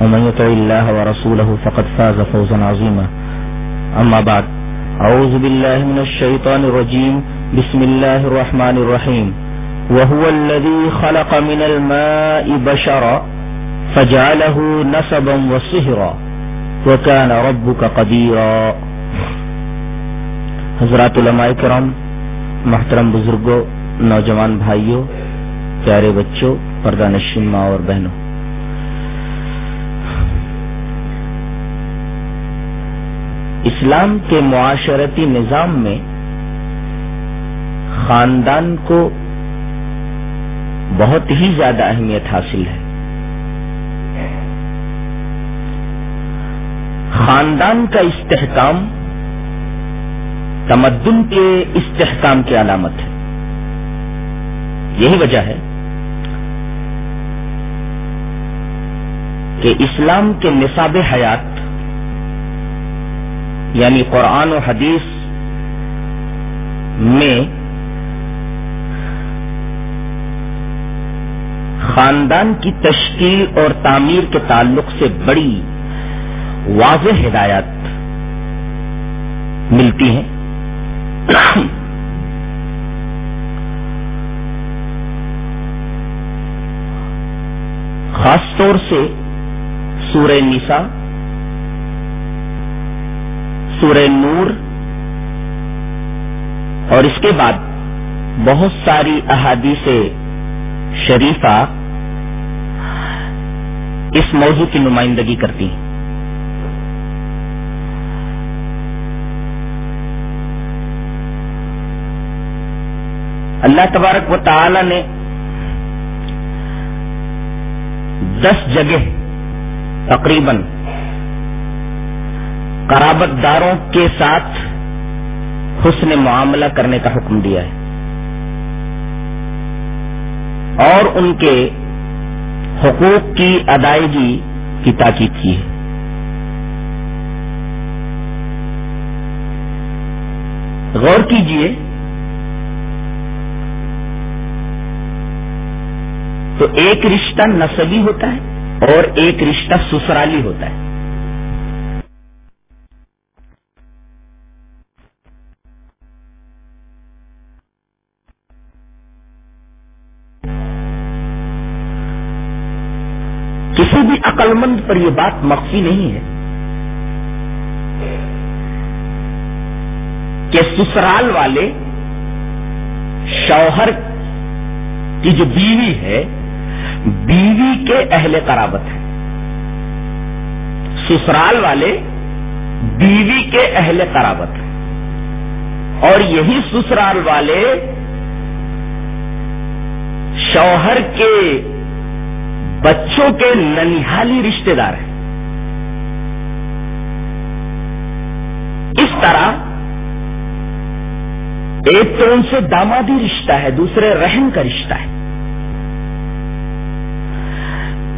ومن يطع الله ورسوله فقد فاز فوزا عظيما. أما بعد، أعوذ بالله من الشيطان الرجيم. بسم الله الرحمن الرحيم. وهو الذي خلق من الماء بشرا فجعله نسبا وصهرا وكان ربك قديرا. حضرات علماء کرام، محترم بزرگوں، نوجوان بھائیوں، پیارے بچوں، پردہ نشین ماں اور بہنوں اسلام کے معاشرتی نظام میں خاندان کو بہت ہی زیادہ اہمیت حاصل ہے۔ خاندان کا استحکام تمدن کے استحکام کی علامت ہے۔ یہی وجہ ہے کہ اسلام کے نصاب حیات یعنی قرآن و حدیث میں خاندان کی تشکیل اور تعمیر کے تعلق سے بڑی واضح ہدایات ملتی ہیں۔ خاص طور سے سورہ نساء سورہ نور اور اس کے بعد بہت ساری احادیث شریفہ اس موضوع کی نمائندگی کرتی ہیں۔ اللہ تبارک و تعالی نے دس جگہ تقریباً قرابت داروں کے ساتھ حسن معاملہ کرنے کا حکم دیا ہے۔ اور ان کے حقوق کی ادائیگی کی تاکید کی ہے۔ غور کیجیے تو ایک رشتہ نصبی ہوتا ہے اور ایک رشتہ سسرالی ہوتا ہے۔ کسی بھی عقل مند پر یہ بات مخفی نہیں ہے کہ سسرال والے شوہر کی جو بیوی ہے، بیوی کے اہل قرابت ہیں۔ سسرال والے بیوی کے اہل قرابت ہیں۔ اور یہی سسرال والے شوہر کے بچوں کے ننیحالی رشتے دار ہیں۔ اس طرح ایک تو ان سے دامادی رشتہ ہے، دوسرے رحم کا رشتہ ہے۔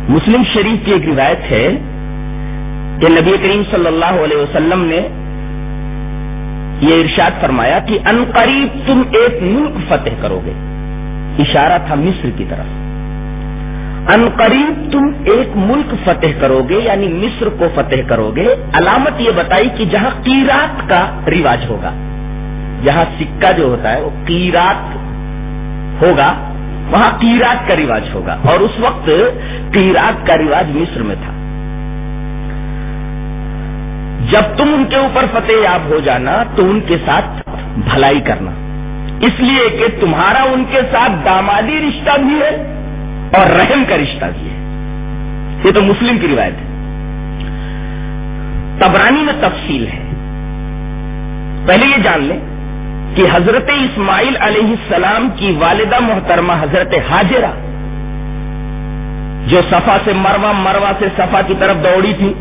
مسلم شریف کی ایک روایت ہے کہ نبی کریم صلی اللہ علیہ وسلم نے یہ ارشاد فرمایا کہ ان قریب تم ایک ملک فتح کرو گے۔ اشارہ تھا مصر کی طرف۔ ان قریب تم ایک ملک فتح کرو گے یعنی مصر کو فتح کرو گے علامت یہ بتائی کہ جہاں قیرات کا رواج ہوگا، جہاں سکہ جو ہوتا ہے وہ قیرات ہوگا، وہاں قیرات کا رواج ہوگا، اور اس وقت قیرات کا رواج مصر میں تھا۔ جب تم ان کے اوپر فتح یاب ہو جانا، تو ان کے ساتھ بھلائی کرنا۔ اس لیے کہ تمہارا ان کے ساتھ دامادی رشتہ بھی ہے۔ اور رحم کا رشتہ بھی ہے۔ یہ تو مسلم کی روایت ہے۔ تبرانی میں تفصیل ہے۔ پہلے یہ جان لیں کہ حضرت اسماعیل علیہ السلام کی والدہ محترمہ حضرت حاجرہ، جو صفا سے مروا مروا سے صفا کی طرف دوڑی تھی۔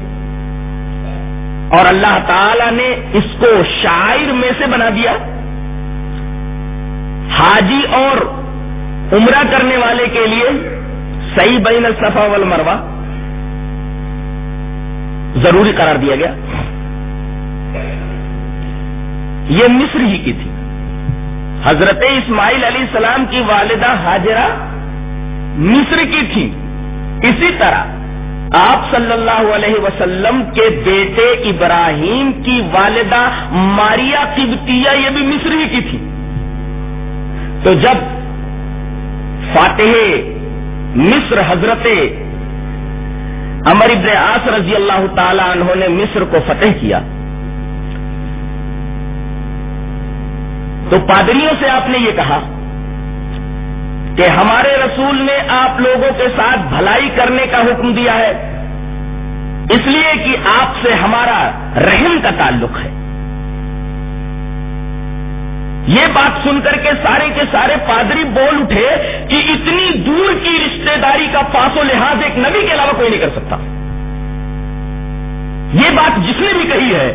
اور اللہ تعالی نے اس کو شاعر میں سے بنا دیا۔ حاجی اور عمرہ کرنے والے کے لیے صحیح بین الصفا والمروا ضروری قرار دیا گیا۔ یہ مصر ہی کی تھی۔ حضرت اسماعیل علیہ السلام کی والدہ حاجرہ مصر کی تھی۔ اسی طرح آپ صلی اللہ علیہ وسلم کے بیٹے ابراہیم کی والدہ ماریا قبطیہ یہ بھی مصر ہی کی تھی۔ تو جب فاتح مصر حضرت امر ابن آس رضی اللہ تعالی عنہ نے مصر کو فتح کیا۔ تو پادریوں سے آپ نے یہ کہا کہ ہمارے رسول نے آپ لوگوں کے ساتھ بھلائی کرنے کا حکم دیا ہے، اس لیے کہ آپ سے ہمارا رحم کا تعلق ہے۔ یہ بات سن کر کے سارے کے سارے پادری بول اٹھے کہ اتنی دور کی رشتہ داری کا پاس و لحاظ ایک نبی کے علاوہ کوئی نہیں کر سکتا۔ یہ بات جس نے بھی کہی ہے،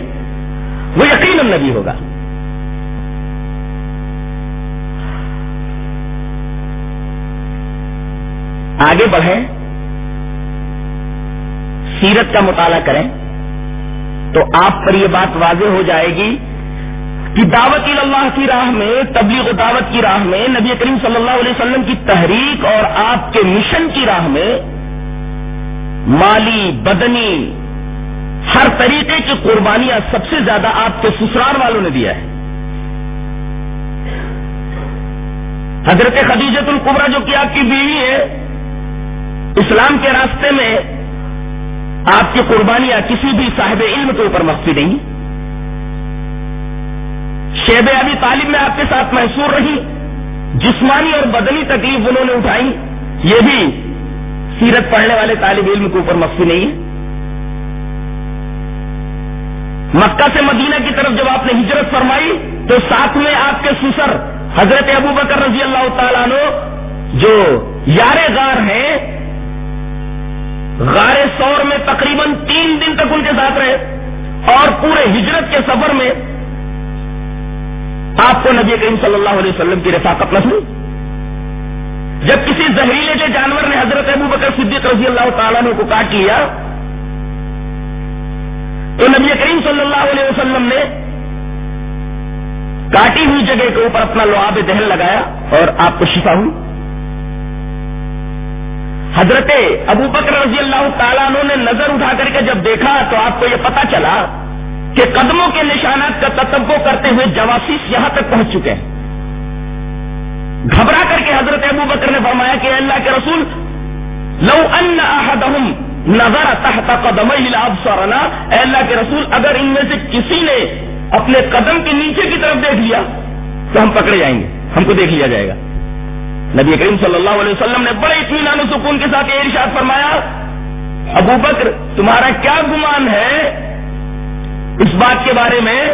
وہ یقیناً نبی ہوگا۔ آگے بڑھیں، سیرت کا مطالعہ کریں تو آپ پر یہ بات واضح ہو جائے گی کہ دعوت اللہ کی راہ میں، تبلیغ و دعوت کی راہ میں، نبی کریم صلی اللہ علیہ وسلم کی تحریک اور آپ کے مشن کی راہ میں مالی، بدنی، ہر طریقے کی قربانیاں سب سے زیادہ آپ کے سسرال والوں نے دیا ہے۔ حضرت خدیجت القبرا جو کہ آپ کی بیوی ہے، اسلام کے راستے میں آپ کی قربانیاں کسی بھی صاحب علم کے اوپر مخفی نہیں۔ شیب ابھی تعلیم میں آپ کے ساتھ محسور رہی، جسمانی اور بدنی تکلیف انہوں نے اٹھائی۔ یہ بھی سیرت پڑھنے والے طالب علم کے اوپر مخفی نہیں ہے۔ مکہ سے مدینہ کی طرف جب آپ نے ہجرت فرمائی، تو ساتھ میں آپ کے سسر حضرت ابو بکر رضی اللہ تعالیٰ نو جو یار غار ہیں، غار سور میں تقریباً تین دن تک ان کے ساتھ رہے اور پورے ہجرت کے سفر میں آپ کو نبی کریم صلی اللہ علیہ وسلم کی رفاقت نسل جب کسی زہریلے کے جانور نے حضرت ابو بکر صدیق رضی اللہ تعالیٰ نے کو کاٹ لیا، تو نبی کریم صلی اللہ علیہ وسلم نے کاٹی ہوئی جگہ کے اوپر اپنا لواب دہن لگایا اور آپ کو شفا ہوئی۔ حضرت ابو بکر رضی اللہ تعالیٰ نے نظر اٹھا کر کے جب دیکھا تو آپ کو یہ پتا چلا کہ قدموں کے نشانات کا تتبو کرتے ہوئے جواسیس یہاں تک پہنچ چکے ہیں۔ گھبرا کر کے حضرت ابو بکر نے فرمایا کہ اللہ کے رسول، لو ان احدہم نظر تحت قدم سورنا اے اللہ کے رسول، اگر ان میں سے کسی نے اپنے قدم کے نیچے کی طرف دیکھ لیا تو ہم پکڑے جائیں گے، ہم کو دیکھ لیا جائے گا۔ نبی کریم صلی اللہ علیہ وسلم نے بڑے اطمینان و سکون کے ساتھ یہ ارشاد فرمایا، ابو بکر، تمہارا کیا گمان ہے؟ اس بات کے بارے میں،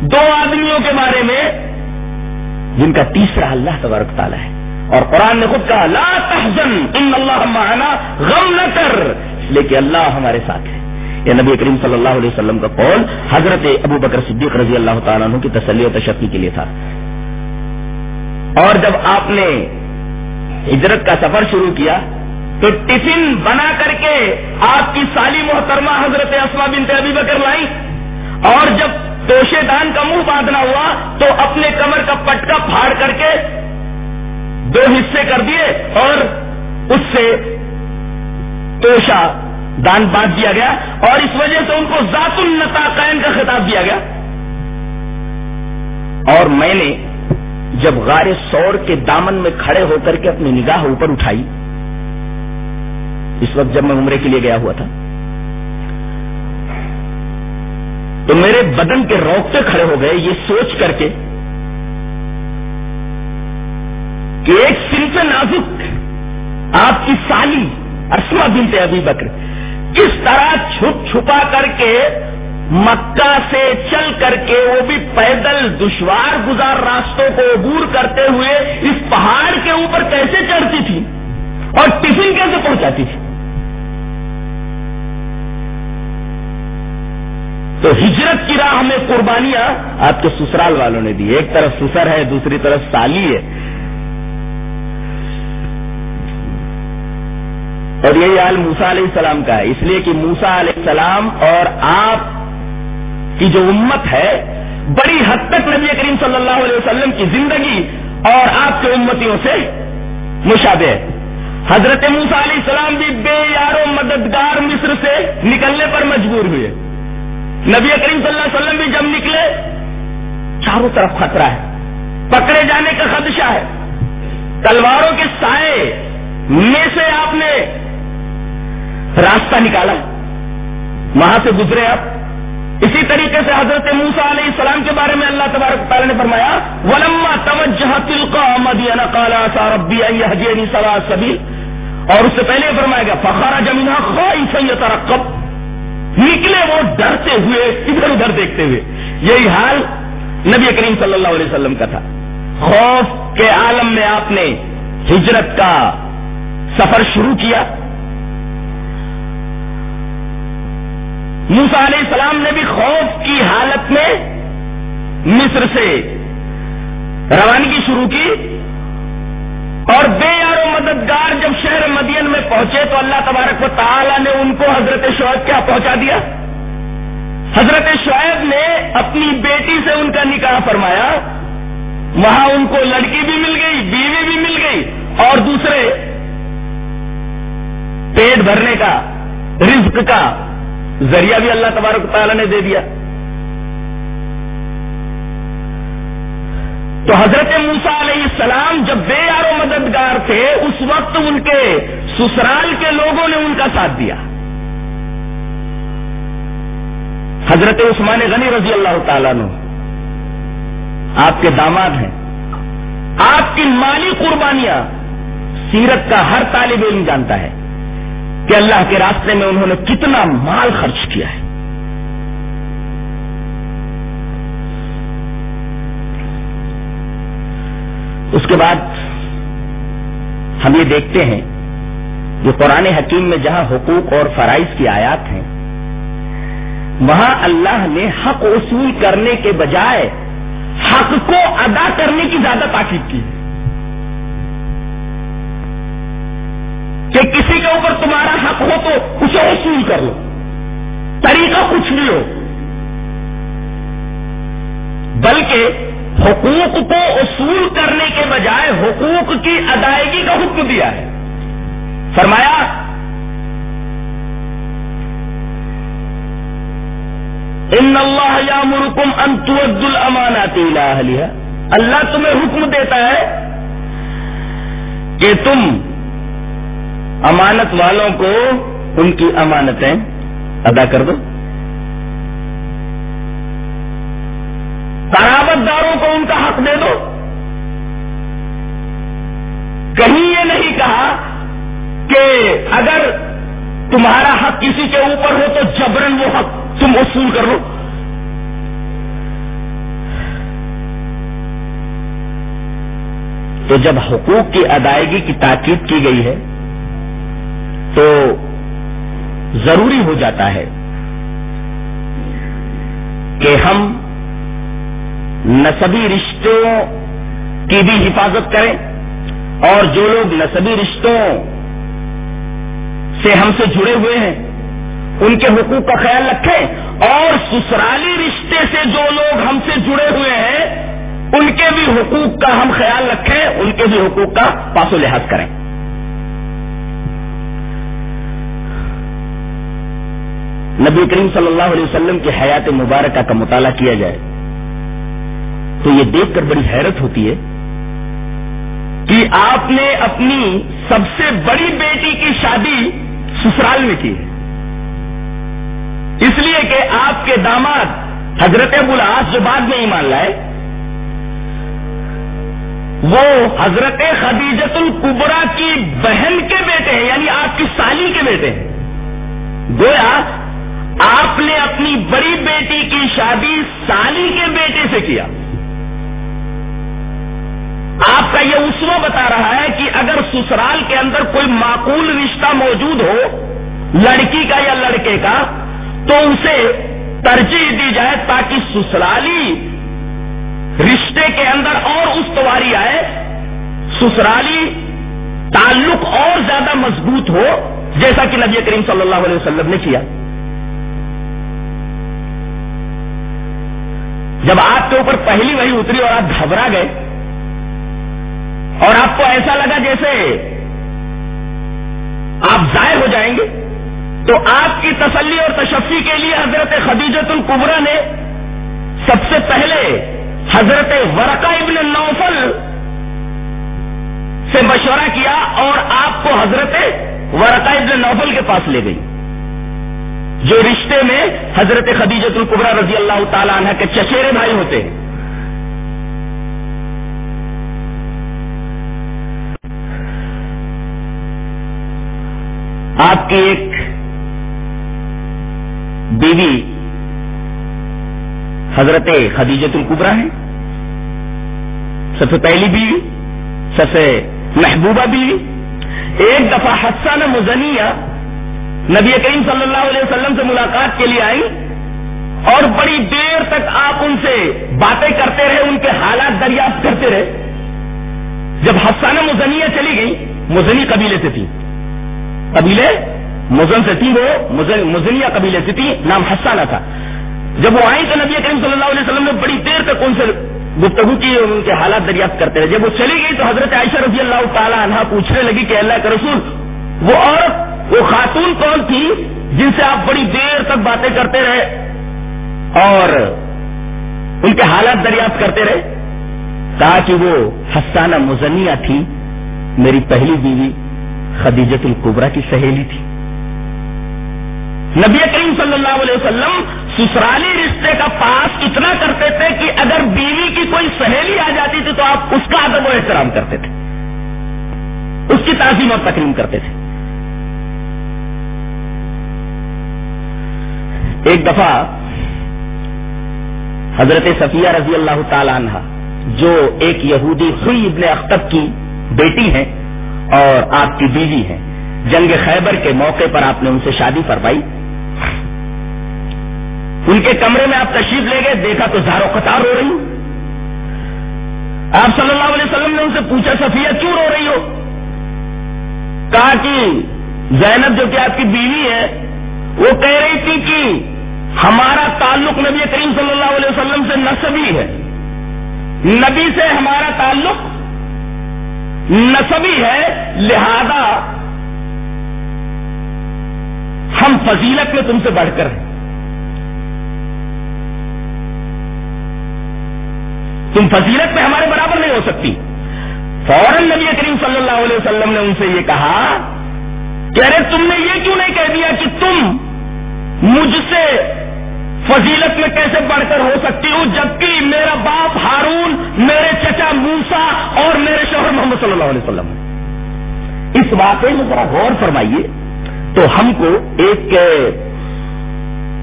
دو آدمیوں کے بارے میں، جن کا تیسرا اللہ تبارک تعالیٰ ہے۔ اور قرآن نے خود کہا، لا تحزن، ان اللہ معنا غم نہ کر۔ لیکن اللہ ہمارے ساتھ ہے۔ یہ نبی کریم صلی اللہ علیہ وسلم کا قول حضرت ابو بکر صدیق رضی اللہ تعالیٰ عنہ کی تسلی و تشفی کے لیے تھا۔ اور جب آپ نے ہجرت کا سفر شروع کیا، تو ٹفن بنا کر کے آپ کی سالی محترمہ حضرت اسما بنت ابی بکر لائی۔ اور جب توشے دان کا منہ باندھنا ہوا تو اپنے کمر کا پٹکا پھاڑ کر کے دو حصے کر دیے اور اس سے توشا دان باندھ دیا گیا اور اس وجہ سے ان کو ذات النتاقین کا خطاب دیا گیا۔ اور میں نے جب غار سور کے دامن میں کھڑے ہو کر کے اپنی نگاہ اوپر اٹھائی، اس وقت جب میں عمرے کے لیے گیا ہوا تھا۔ تو میرے بدن کے روکتے کھڑے ہو گئے، یہ سوچ کر کے کہ ایک صنف نازک آپ کی سالی اسما بنت ابھی بکر۔ کس طرح چھپ چھپا کر کے مکہ سے چل کر کے وہ بھی پیدل دشوار گزار راستوں کو عبور کرتے ہوئے اس پہاڑ کے اوپر کیسے چڑھتی تھی اور ٹفن کیسے پہنچاتی تھی؟ تو ہجرت کی راہ ہمیں قربانیاں آپ کے سسرال والوں نے دی۔ ایک طرف سسر ہے، دوسری طرف سالی ہے۔ اور یہی حال موسا علیہ السلام کا ہے۔ اس لیے کہ موسا علیہ السلام اور آپ کی جو امت ہے، بڑی حد تک نبی کریم صلی اللہ علیہ وسلم کی زندگی اور آپ کے امتیوں سے مشابہ ہے۔ حضرت موسا علیہ السلام بھی بے یارو مددگار مصر سے نکلنے پر مجبور ہوئے۔ نبی کریم صلی اللہ علیہ وسلم بھی جب نکلے، چاروں طرف خطرہ ہے۔ پکڑے جانے کا خدشہ ہے۔ تلواروں کے سائے میں سے آپ نے راستہ نکالا۔ وہاں سے گزرے آپ۔ اسی طریقے سے حضرت موسا علیہ السلام کے بارے میں اللہ تبارک تعالیٰ نے فرمایا، ولما توجہ تلقا مدینہ کالا ساربی حجی سوا سبھی اور اس سے پہلے فرمایا گیا فخارا جمینا خواہ سید رقب نکلے وہ ڈرتے ہوئے، ادھر ادھر دیکھتے ہوئے۔ یہی حال نبی کریم صلی اللہ علیہ وسلم کا تھا۔ خوف کے عالم میں آپ نے ہجرت کا سفر شروع کیا۔ موسا علیہ السلام نے بھی خوف کی حالت میں مصر سے روانگی شروع کی۔ اور بے یار و مددگار جب شہر مدین میں پہنچے تو اللہ تبارک و تعالی نے ان کو حضرت شعیب کیا پہنچا دیا؟ حضرت شعیب نے اپنی بیٹی سے ان کا نکاح فرمایا۔ وہاں ان کو لڑکی بھی مل گئی، بیوی بھی مل گئی۔ اور دوسرے، پیٹ بھرنے کا، رزق کا ذریعہ بھی اللہ تبارک تعالیٰ نے دے دیا۔ تو حضرت موسا علیہ السلام جب بے یار و مددگار تھے، اس وقت ان کے سسرال کے لوگوں نے ان کا ساتھ دیا۔ حضرت عثمان غنی رضی اللہ تعالیٰ نے آپ کے داماد ہیں۔ آپ کی مالی قربانیاں سیرت کا ہر طالب علم جانتا ہے کہ اللہ کے راستے میں انہوں نے کتنا مال خرچ کیا ہے۔ اس کے بعد ہم یہ دیکھتے ہیں جو قرآن حکیم میں جہاں حقوق اور فرائض کی آیات ہیں، وہاں اللہ نے حق وصول کرنے کے بجائے حق کو ادا کرنے کی زیادہ تاکید کی۔ ہے کہ کسی کے اوپر تمہارا حق ہو تو اسے وصول کر لو، طریقہ کچھ بھی ہو۔ بلکہ حقوق کو اصول کرنے کے بجائے حقوق کی ادائیگی کا حکم دیا ہے۔ فرمایا، ان اللہ یا مرکم انتوج الامانات اللہ تمہیں حکم دیتا ہے کہ تم امانت والوں کو ان کی امانتیں ادا کر دو۔ قرابت داروں کو ان کا حق دے دو۔ کہیں یہ نہیں کہا کہ اگر تمہارا حق کسی کے اوپر ہو تو جبرن وہ حق تم وصول کر لو۔ تو جب حقوق کی ادائیگی کی تاکید کی گئی ہے تو ضروری ہو جاتا ہے کہ ہم نصبی رشتوں کی بھی حفاظت کریں اور جو لوگ نصبی رشتوں سے ہم سے جڑے ہوئے ہیں، ان کے حقوق کا خیال رکھیں اور سسرالی رشتے سے جو لوگ ہم سے جڑے ہوئے ہیں، ان کے بھی حقوق کا ہم خیال رکھیں، ان کے بھی حقوق کا پاس و لحاظ کریں۔ نبی کریم صلی اللہ علیہ وسلم کی حیات مبارکہ کا مطالعہ کیا جائے۔ تو یہ دیکھ کر بڑی حیرت ہوتی ہے کہ آپ نے اپنی سب سے بڑی بیٹی کی شادی سسرال میں کی ہے۔ اس لیے کہ آپ کے داماد حضرت ابولاس جو بعد میں ایمان لائے، وہ حضرت خدیجت القبرا کی بہن کے بیٹے ہیں یعنی آپ کی سالی کے بیٹے ہیں۔ گویا آپ نے اپنی بڑی بیٹی کی شادی سالی کے بیٹے سے کیا۔ آپ کا یہ اسو بتا رہا ہے کہ اگر سسرال کے اندر کوئی معقول رشتہ موجود ہو، لڑکی کا یا لڑکے کا، تو اسے ترجیح دی جائے تاکہ سسرالی رشتے کے اندر اور استواری آئے، سسرالی تعلق اور زیادہ مضبوط ہو، جیسا کہ نبی کریم صلی اللہ علیہ وسلم نے کیا۔ جب آپ کے اوپر پہلی وہی اتری اور آپ گھبرا گئے اور آپ کو ایسا لگا جیسے آپ ضائع ہو جائیں گے۔ تو آپ کی تسلی اور تشفی کے لیے حضرت خدیجت القبرا نے سب سے پہلے حضرت ورقا ابن نوفل سے مشورہ کیا اور آپ کو حضرت ورقا ابن نوفل کے پاس لے گئی۔ جو رشتے میں حضرت خدیجت القبرا رضی اللہ تعالی عنہ کے چچیرے بھائی ہوتے ہیں۔ آپ کی ایک بیوی حضرت خدیجت القبرا ہے سب سے پہلی بیوی، سب سے محبوبہ بیوی، ایک دفعہ حسان مزنیہ نبی کریم صلی اللہ علیہ وسلم سے ملاقات کے لیے آئی اور بڑی دیر تک آپ ان سے باتیں کرتے رہے، ان کے حالات دریافت کرتے رہے۔ جب حسانہ مزنیہ چلی گئی، مزنی قبیلے سے تھی۔ قبیلے مزن سے تھی وہ مزنیہ قبیلے سے تھی نام حسانہ تھا۔ جب وہ آئی تو نبی کریم صلی اللہ علیہ وسلم نے بڑی دیر تک ان سے گفتگو کی اور ان کے حالات دریافت کرتے رہے۔ جب وہ چلی گئی تو حضرت عائشہ رضی اللہ تعالیٰ عنہ پوچھنے لگی کہ اللہ کا رسول، وہ عورت، وہ خاتون کون تھی جن سے آپ بڑی دیر تک باتیں کرتے رہے اور ان کے حالات دریافت کرتے رہے؟ کہا کہ وہ حسانہ مزنیہ تھی، میری پہلی بیوی۔ خدیجت القبرا کی سہیلی تھی۔ نبی کریم صلی اللہ علیہ وسلم سسرالی رشتے کا پاس اتنا کرتے تھے کہ اگر بیوی کی کوئی سہیلی آ جاتی تھی تو آپ اس کا ادب و احترام کرتے تھے۔ اس کی تعظیم اور تکریم کرتے تھے۔ ایک دفعہ حضرت صفیہ رضی اللہ تعالی عنہ، جو ایک یہودی خوئی ابن اختب کی بیٹی ہیں اور آپ کی بیوی ہیں جنگ خیبر کے موقع پر آپ نے ان سے شادی فرمائی۔ ان کے کمرے میں آپ تشریف لے گئے، دیکھا تو زارو قطار ہو رہی۔ آپ صلی اللہ علیہ وسلم نے ان سے پوچھا صفیہ کیوں رو رہی ہو؟ کہا کہ زینب جو کہ آپ کی بیوی ہے، وہ کہہ رہی تھی کہ ہمارا تعلق نبی کریم صلی اللہ علیہ وسلم سے نصبی ہے۔ نبی سے ہمارا تعلق نصبی ہے، لہذا ہم فضیلت میں تم سے بڑھ کر ہیں۔ تم فضیلت میں ہمارے برابر نہیں ہو سکتی۔ فوراً نبی کریم صلی اللہ علیہ وسلم نے ان سے یہ کہا کہ ارے تم نے یہ کیوں نہیں کہہ دیا کہ تم مجھ سے فضیلت میں کیسے بڑھ کر ہو سکتی ہوں؟ جبکہ میرا باپ ہارون، میرے چچا موسا اور میرے شوہر محمد صلی اللہ علیہ وسلم۔ اس واقعے میں ذرا غور فرمائیے تو ہم کو ایک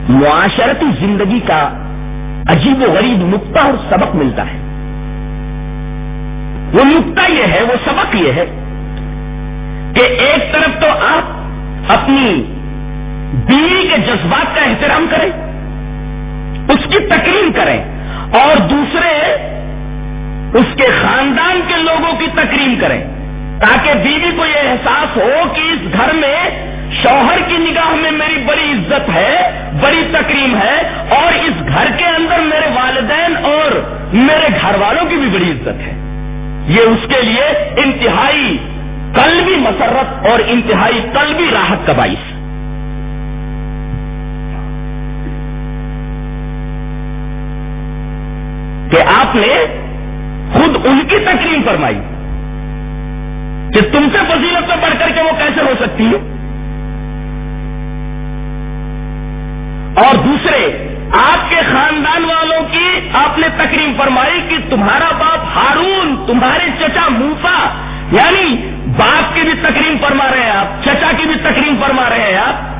معاشرتی زندگی کا عجیب و غریب نقطہ اور سبق ملتا ہے۔ وہ نقطہ یہ ہے، وہ سبق یہ ہے کہ ایک طرف تو آپ اپنی بیوی کے جذبات کا احترام کریں اس کی تکریم کریں اور دوسرے اس کے خاندان کے لوگوں کی تکریم کریں تاکہ بیوی کو یہ احساس ہو کہ اس گھر میں شوہر کی نگاہ میں میری بڑی عزت ہے، بڑی تکریم ہے اور اس گھر کے اندر میرے والدین اور میرے گھر والوں کی بھی بڑی عزت ہے۔ یہ اس کے لیے انتہائی قلبی مسرت اور انتہائی قلبی راحت کا باعث۔ کہ آپ نے خود ان کی تکریم فرمائی کہ تم سے فضیلت میں بڑھ کر کے وہ کیسے ہو سکتی ہے؟ اور دوسرے، آپ کے خاندان والوں کی آپ نے تکریم فرمائی کہ تمہارا باپ ہارون، تمہارے چچا موسا یعنی باپ کی بھی تکریم فرما رہے ہیں آپ، چچا کی بھی تکریم فرما رہے ہیں آپ۔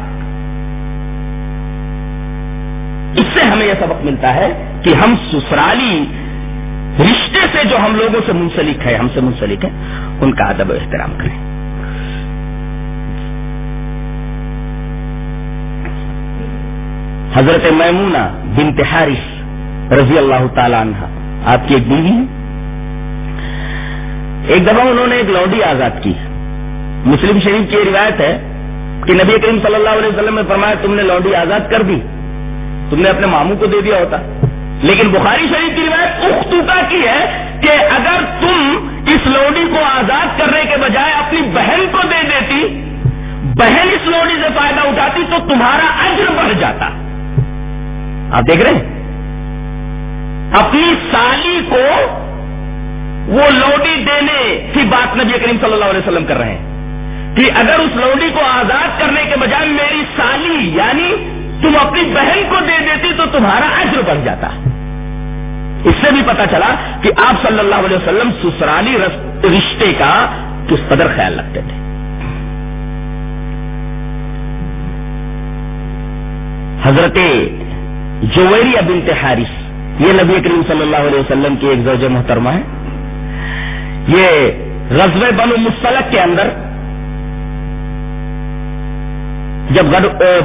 اس سے ہمیں یہ سبق ملتا ہے کہ ہم سسرالی رشتے سے جو ہم لوگوں سے منسلک ہے ہم سے منسلک ہے ان کا ادب و احترام کریں۔ حضرت میمونہ بنت حارث رضی اللہ تعالی عنہ، آپ کی ایک بیوی ہے ایک دفعہ انہوں نے ایک لوڈی آزاد کی۔ مسلم شریف کی روایت ہے کہ نبی کریم صلی اللہ علیہ وسلم نے فرمایا، تم نے لوڈی آزاد کر دی۔ تم نے اپنے ماموں کو دے دیا ہوتا۔ لیکن بخاری شریف کی روایت اختوکا کی ہے کہ اگر تم اس لوڈی کو آزاد کرنے کے بجائے اپنی بہن کو دے دیتی، بہن اس لوڈی سے فائدہ اٹھاتی تو تمہارا اجر بڑھ جاتا۔ آپ دیکھ رہے ہیں؟ اپنی سالی کو وہ لوڈی دینے کی بات نبی کریم صلی اللہ علیہ وسلم کر رہے ہیں۔ کہ اگر اس لوڈی کو آزاد کرنے کے بجائے میری سالی یعنی تم اپنی بہن کو دے دیتی تو تمہارا عجر بڑھ جاتا۔ اس سے بھی پتا چلا کہ آپ صلی اللہ علیہ وسلم سسرالی رشتے کا کس قدر خیال رکھتے تھے۔ حضرت جویری بنت حارث، یہ نبی کریم صلی اللہ علیہ وسلم کی ایک زوج محترمہ ہے یہ غزب بنو مستلق کے اندر جب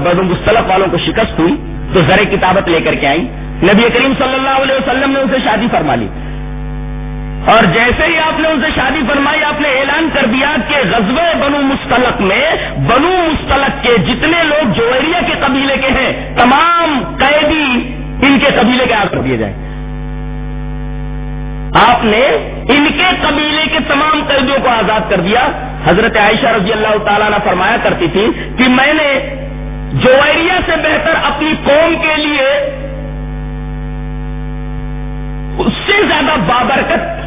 بدو مستلق والوں کو شکست ہوئی، تو زر کتابت لے کر کے آئی نبی کریم صلی اللہ علیہ وسلم نے اسے شادی فرما لی اور جیسے ہی آپ نے ان سے شادی فرمائی، آپ نے اعلان کر دیا کہ غزب بنو مستلق میں بنو مستلق کے جتنے لوگ جوہریہ کے قبیلے کے ہیں، تمام قیدی ان کے قبیلے کے آگ کر دیے جائیں۔ آپ نے ان کے قبیلے کے تمام قیدیوں کو آزاد کر دیا۔ حضرت عائشہ رضی اللہ تعالیٰ نے فرمایا کرتی تھی کہ میں نے جویریا سے بہتر اپنی قوم کے لیے اس سے زیادہ بابرکت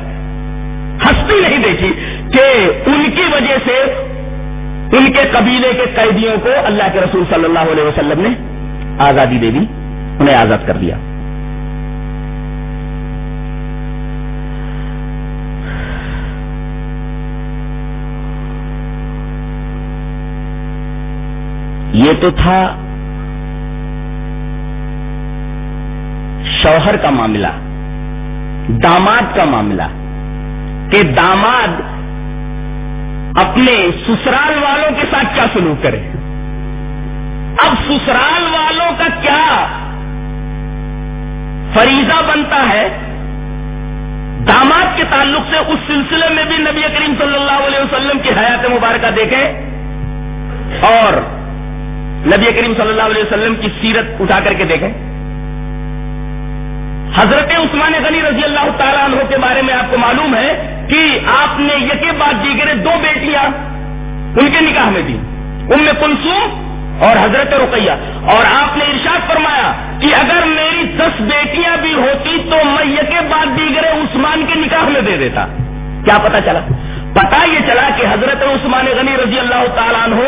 ہستی نہیں دیکھی کہ ان کی وجہ سے ان کے قبیلے کے قیدیوں کو اللہ کے رسول صلی اللہ علیہ وسلم نے آزادی دے دی، انہیں آزاد کر دیا۔ یہ تو تھا شوہر کا معاملہ، داماد کا معاملہ، کہ داماد اپنے سسرال والوں کے ساتھ کیا سلوک کرے۔ اب سسرال والوں کا کیا فریضہ بنتا ہے؟ داماد کے تعلق سے اس سلسلے میں بھی نبی کریم صلی اللہ علیہ وسلم کی حیات مبارکہ دیکھیں اور نبی کریم صلی اللہ علیہ وسلم کی سیرت اٹھا کر کے دیکھیں۔ حضرت عثمان غنی رضی اللہ تعالیٰ عنہ کے بارے میں آپ کو معلوم ہے کہ آپ نے یقے بات دیگر دو بیٹیاں ان کے نکاح میں دی ان میں کلسوم اور حضرت رقیہ۔ اور آپ نے ارشاد فرمایا کہ اگر میری دس بیٹیاں بھی ہوتی تو میں یقے بات دیگر عثمان کے نکاح میں دے دیتا۔ کیا پتا چلا؟ پتا یہ چلا کہ حضرت عثمان غنی رضی اللہ تعالیٰ عنہ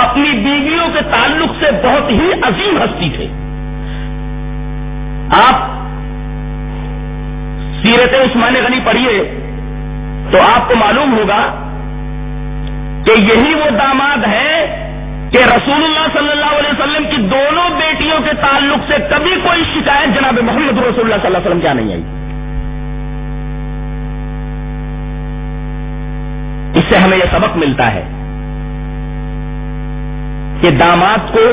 اپنی بیویوں کے تعلق سے بہت ہی عظیم ہستی تھے۔ آپ سیرت عثمان غنی پڑھیے تو آپ کو معلوم ہوگا کہ یہی وہ داماد ہے کہ رسول اللہ صلی اللہ علیہ وسلم کی دونوں بیٹیوں کے تعلق سے کبھی کوئی شکایت جناب محمد رسول اللہ صلی اللہ علیہ وسلم کیا نہیں آئی اس سے ہمیں یہ سبق ملتا ہے کہ داماد کو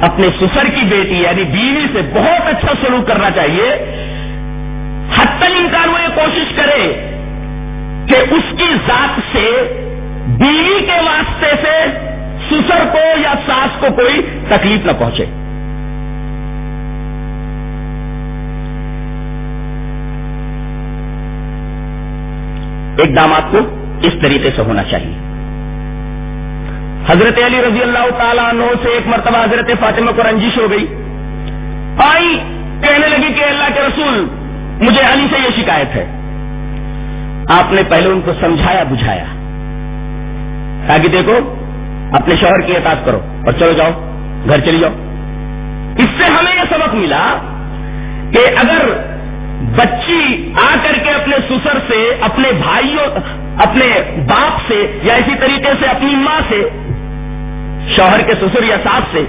اپنے سسر کی بیٹی یعنی بیوی سے بہت اچھا سلوک کرنا چاہیے، حتی انکار وہ یہ کوشش کرے کہ اس کی ذات سے بیوی کے واسطے سے سسر کو یا ساس کو کوئی تکلیف نہ پہنچے۔ ایک داماد کو اس طریقے سے ہونا چاہیے۔ حضرت علی رضی اللہ تعالیٰ عنہ سے ایک مرتبہ حضرت فاطمہ کو رنجش ہو گئی۔ آئی کہنے لگی کہ اللہ کے رسول، مجھے علی سے یہ شکایت ہے۔ آپ نے پہلے ان کو سمجھایا، بجھایا۔ تاکہ دیکھو، اپنے شوہر کی اطاعت کرو اور چلو جاؤ، گھر چلی جاؤ۔ اس سے ہمیں یہ سبق ملا کہ اگر بچی آ کر کے اپنے سسر سے، اپنے بھائیوں، اپنے باپ سے، یا اسی طریقے سے اپنی ماں سے، شوہر کے سسر یا ساس سے،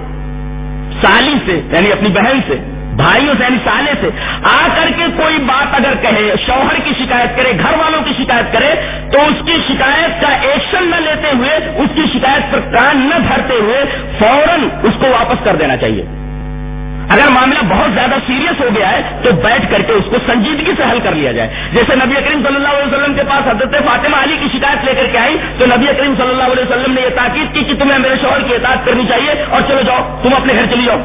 سالی سے یعنی اپنی بہن سے، بھائیوں سے یعنی سالے سے، آ کر کے کوئی بات اگر کہے، شوہر کی شکایت کرے، گھر والوں کی شکایت کرے، تو اس کی شکایت کا ایکشن نہ لیتے ہوئے، اس کی شکایت پر کان نہ دھرتے ہوئے، فوراً اس کو واپس کر دینا چاہیے۔ اگر معاملہ بہت زیادہ سیریس ہو گیا ہے تو بیٹھ کر کے اس کو سنجیدگی سے حل کر لیا جائے۔ جیسے نبی کریم صلی اللہ علیہ وسلم کے پاس حضرت فاطمہ علی کی شکایت لے کر کے آئی تو نبی کریم صلی اللہ علیہ وسلم نے یہ تاکید کی کہ تمہیں میرے شوہر کی اطاعت کرنی چاہیے اور چلو جاؤ، تم اپنے گھر چلی جاؤ۔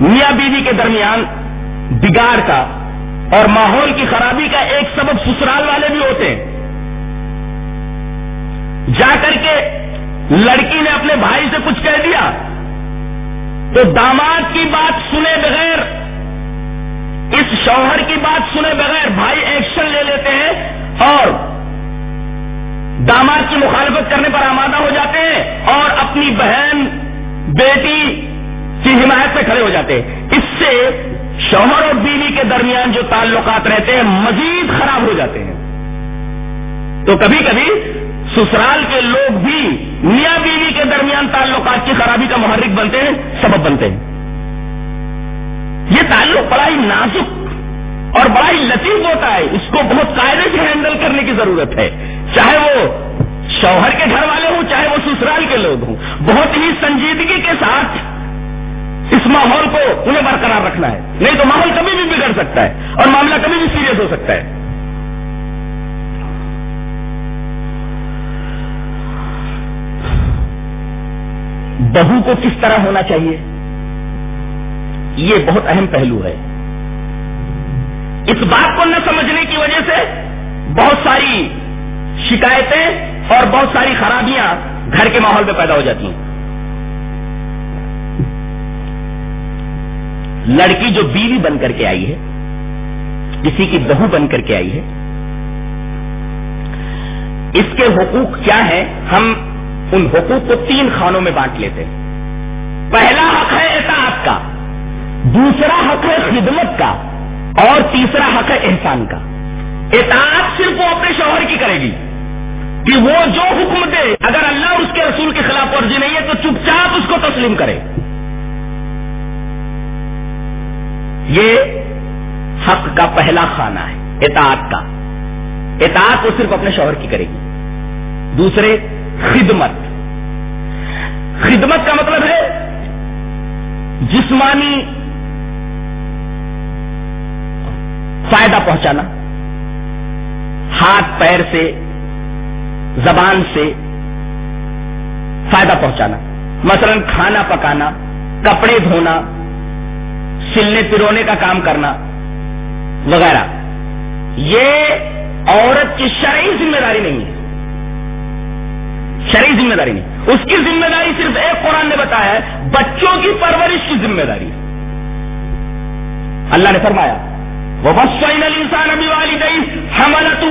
میاں بیوی کے درمیان بگاڑ کا اور ماحول کی خرابی کا ایک سبب سسرال والے بھی ہوتے ہیں۔ جا کر کے لڑکی نے اپنے بھائی سے کچھ کہہ دیا۔ تو داماد کی بات سنے بغیر، اس شوہر کی بات سنے بغیر بھائی ایکشن لے لیتے ہیں اور داماد کی مخالفت کرنے پر آمادہ ہو جاتے ہیں اور اپنی بہن، بیٹی کی حمایت پہ کھڑے ہو جاتے ہیں۔ اس سے شوہر اور بیوی کے درمیان جو تعلقات رہتے ہیں، مزید خراب ہو جاتے ہیں۔ تو کبھی کبھی سسرال کے لوگ بھی میاں بیوی کے درمیان تعلقات کی خرابی کا محرک بنتے ہیں، سبب بنتے ہیں۔ یہ تعلق بڑا ہی نازک اور بڑا ہی لطیف ہوتا ہے۔ اس کو بہت قاعدے سے ہینڈل کرنے کی ضرورت ہے۔ چاہے وہ شوہر کے گھر والے ہوں، چاہے وہ سسرال کے لوگ ہوں، بہت ہی سنجیدگی کے ساتھ اس ماحول کو انہیں برقرار رکھنا ہے۔ نہیں تو ماحول کبھی بھی بگڑ سکتا ہے اور معاملہ کبھی بھی سیریس ہو سکتا ہے۔ بہو کو کس طرح ہونا چاہیے؟ یہ بہت اہم پہلو ہے۔ اس بات کو نہ سمجھنے کی وجہ سے بہت ساری شکایتیں اور بہت ساری خرابیاں گھر کے ماحول میں پیدا ہو جاتی ہیں۔ لڑکی جو بیوی بن کر کے آئی ہے کسی کی بہو بن کر کے آئی ہے۔ اس کے حقوق کیا ہے ہم ان حقوق کو تین خانوں میں بانٹ لیتے ہیں۔ پہلا حق ہے اطاعت کا، دوسرا حق ہے خدمت کا، اور تیسرا حق ہے احسان کا۔ اطاعت صرف وہ اپنے شوہر کی کرے گی کہ وہ جو حکم دے، اگر اللہ اس کے رسول کے خلاف ورزی نہیں ہے تو چپ چاپ اس کو تسلیم کرے۔ یہ حق کا پہلا خانہ ہے، اطاعت کا۔ اطاعت وہ صرف اپنے شوہر کی کرے گی۔ دوسرے خدمت۔ خدمت کا مطلب ہے جسمانی فائدہ پہنچانا۔ ہاتھ پیر سے، زبان سے فائدہ پہنچانا۔ مثلا کھانا پکانا، کپڑے دھونا، سلنے پرونے کا کام کرنا وغیرہ۔ یہ عورت کی شرعی ذمہ داری نہیں ہے۔ شرعی ذمہ داری نہیں۔ اس کی ذمہ داری صرف ایک قرآن نے بتایا ہے، بچوں کی پرورش کی ذمہ داری۔ اللہ نے فرمایا وہ بس انسان ابھی والی گئی حملت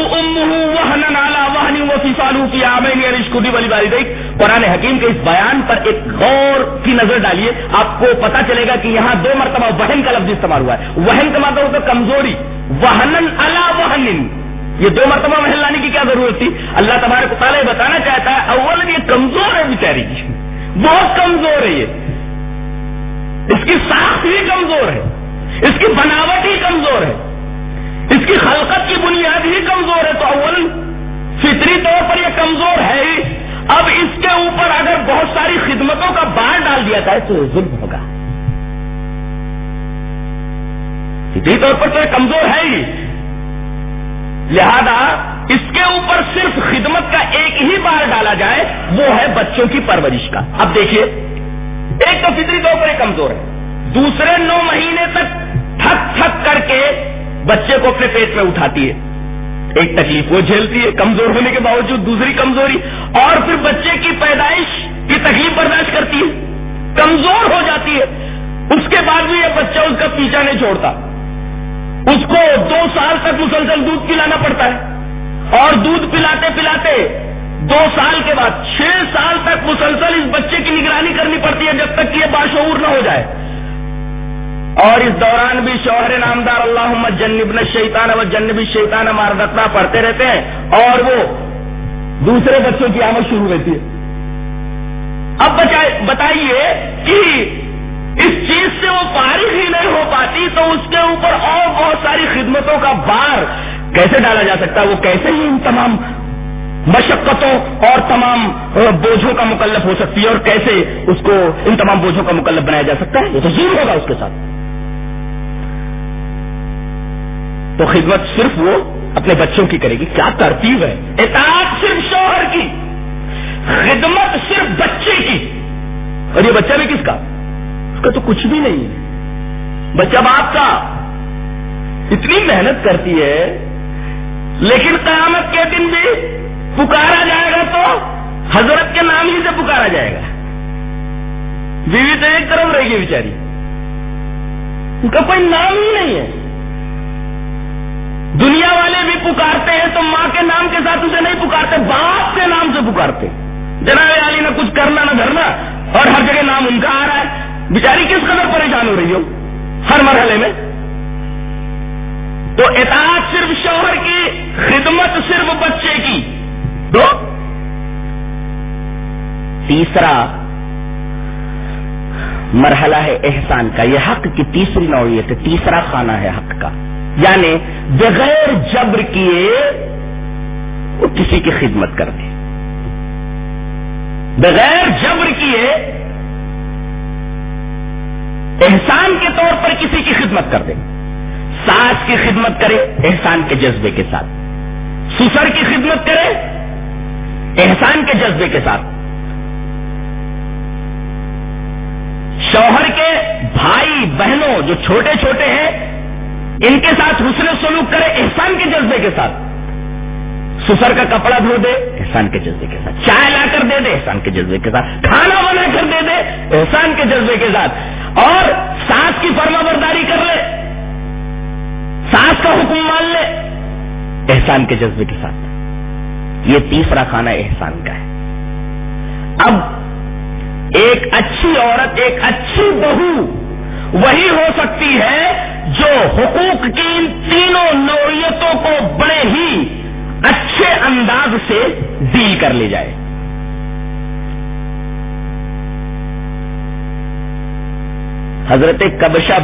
والی والی گئی قرآن حکیم کے اس بیان پر ایک غور کی نظر ڈالیے، آپ کو پتا چلے گا کہ یہاں دو مرتبہ وہن کا لفظ استعمال ہوا ہے۔ وہن کا مطلب ہوتا کمزوری۔ وہنن اللہ وہن۔ یہ دو مرتبہ محل لانے کی کیا ضرورت تھی؟ اللہ تبارک تعالیٰ بتانا چاہتا ہے، اول یہ کمزور ہے بیچاری بہت کمزور ہے یہ۔ اس کی ساخت ہی کمزور ہے۔ اس کی بناوٹ ہی کمزور ہے۔ اس کی خلقت کی بنیاد ہی کمزور ہے۔ تو اول فطری طور پر یہ کمزور ہے ہی۔ اب اس کے اوپر اگر بہت ساری خدمتوں کا بار ڈال دیا جائے تو ظلم ہوگا۔ فطری طور پر تو یہ کمزور ہے ہی۔ لہذا اس کے اوپر صرف خدمت کا ایک ہی بار ڈالا جائے، وہ ہے بچوں کی پرورش کا۔ اب دیکھیے، ایک تو فطری طور پر کمزور ہے۔ دوسرے نو مہینے تک تھک تھک کر کے بچے کو اپنے پیٹ میں اٹھاتی ہے۔ ایک تکلیف وہ جھیلتی ہے، کمزور ہونے کے باوجود دوسری کمزوری۔ اور پھر بچے کی پیدائش کی تکلیف برداشت کرتی ہے، کمزور ہو جاتی ہے۔ اس کے بعد بھی یہ بچہ اس کا پیچھا نہیں چھوڑتا۔ اس کو دو سال تک مسلسل دودھ پلانا پڑتا ہے اور دودھ پلاتے پلاتے دو سال کے بعد چھ سال تک مسلسل اس بچے کی نگرانی کرنی پڑتی ہے جب تک کہ یہ باشعور نہ ہو جائے۔ اور اس دوران بھی شوہر نامدار اللہ جنب شیطان و جنبی شیطان ماردتنا پڑھتے رہتے ہیں اور وہ دوسرے بچوں کی آمد شروع رہتی ہے۔ اب بتائیے کہ اس چیز سے وہ فارغ ہی نہیں ہو پاتی تو اس کے اوپر اور بہت ساری خدمتوں کا بار کیسے ڈالا جا سکتا ہے؟ وہ کیسے ہی ان تمام مشقتوں اور تمام بوجھوں کا مکلف ہو سکتی ہے اور کیسے اس کو ان تمام بوجھوں کا مکلف بنایا جا سکتا ہے؟ یہ تو ضرور ہوگا اس کے ساتھ۔ تو خدمت صرف وہ اپنے بچوں کی کرے گی۔ کیا ترتیب ہے؟ اطاعت صرف شوہر کی، خدمت صرف بچے کی۔ اور یہ بچہ بھی کس کا؟ اس کا تو کچھ بھی نہیں۔ ہے بچہ باپ کا اتنی محنت کرتی ہے، لیکن قیامت کے دن بھی پکارا جائے گا تو حضرت کے نام ہی سے پکارا جائے گا۔ بیوی تو ایک طرف رہے گی بیچاری۔ ان کا کوئی نام ہی نہیں ہے۔ دنیا والے بھی پکارتے ہیں تو ماں کے نام کے ساتھ اسے نہیں پکارتے، باپ کے نام سے پکارتے۔ جناب علی نہ کچھ کرنا نہ دھرنا اور ہر جگہ نام ان کا آ رہا ہے۔ بیچاری کس قدر پریشان ہو رہی ہو ہر مرحلے میں؟ تو اطاعت صرف شوہر کی، خدمت صرف بچے کی۔ دو؟ تیسرا، مرحلہ ہے احسان کا، یہ حق کی تیسری نوعیت ہے، تیسرا خانہ ہے حق کا۔ یعنی بغیر جبر کیے وہ کسی کی خدمت کر دے۔ بغیر جبر کیے احسان کے طور پر کسی کی خدمت کر دے۔ ساس کی خدمت کرے احسان کے جذبے کے ساتھ۔ سسر کی خدمت کرے احسان کے جذبے کے ساتھ۔ شوہر کے بھائی، بہنوں جو چھوٹے چھوٹے ہیں، ان کے ساتھ حسن سلوک کرے احسان کے جذبے کے ساتھ۔ سسر کا کپڑا دھو دے، احسان کے جذبے کے ساتھ، چائے لا کر دے دے، احسان کے جذبے کے ساتھ، کھانا بنا کر دے دے، احسان کے جذبے کے ساتھ۔ اور سانس کی فرما برداری کر لے سانس کا حکم مان لے، احسان کے جذبے کے ساتھ۔ یہ تیسرا کھانا احسان کا ہے۔ اب ایک اچھی عورت، ایک اچھی بہو وہی ہو سکتی ہے جو حقوق کی ان تینوں نوعیتوں کو بڑے ہی اچھے انداز سے ڈیل کر لے جائے۔ حضرت کبشب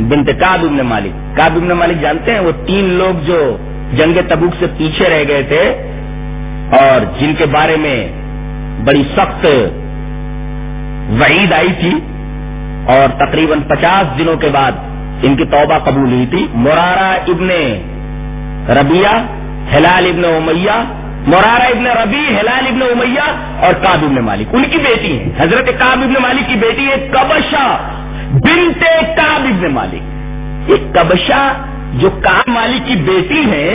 بنت کاب ابن مالک۔ کاب ابن مالک جانتے ہیں؟ وہ تین لوگ جو جنگ تبوک سے پیچھے رہ گئے تھے اور جن کے بارے میں بڑی سخت وعید آئی تھی اور تقریباً پچاس دنوں کے بعد ان کی توبہ قبول ہوئی تھی۔ مرارا ابن ربیہ ہلال ابن امیہ مرارا ابن ربی، ہلال ابن امیہ اور کاب ابن مالک۔ ان کی بیٹی ہے حضرت کاب ابن مالک کی بیٹی ہے کبشا بنتے کاب ابن مالک۔ یہ کبشا جو کاب مالک کی بیٹی ہے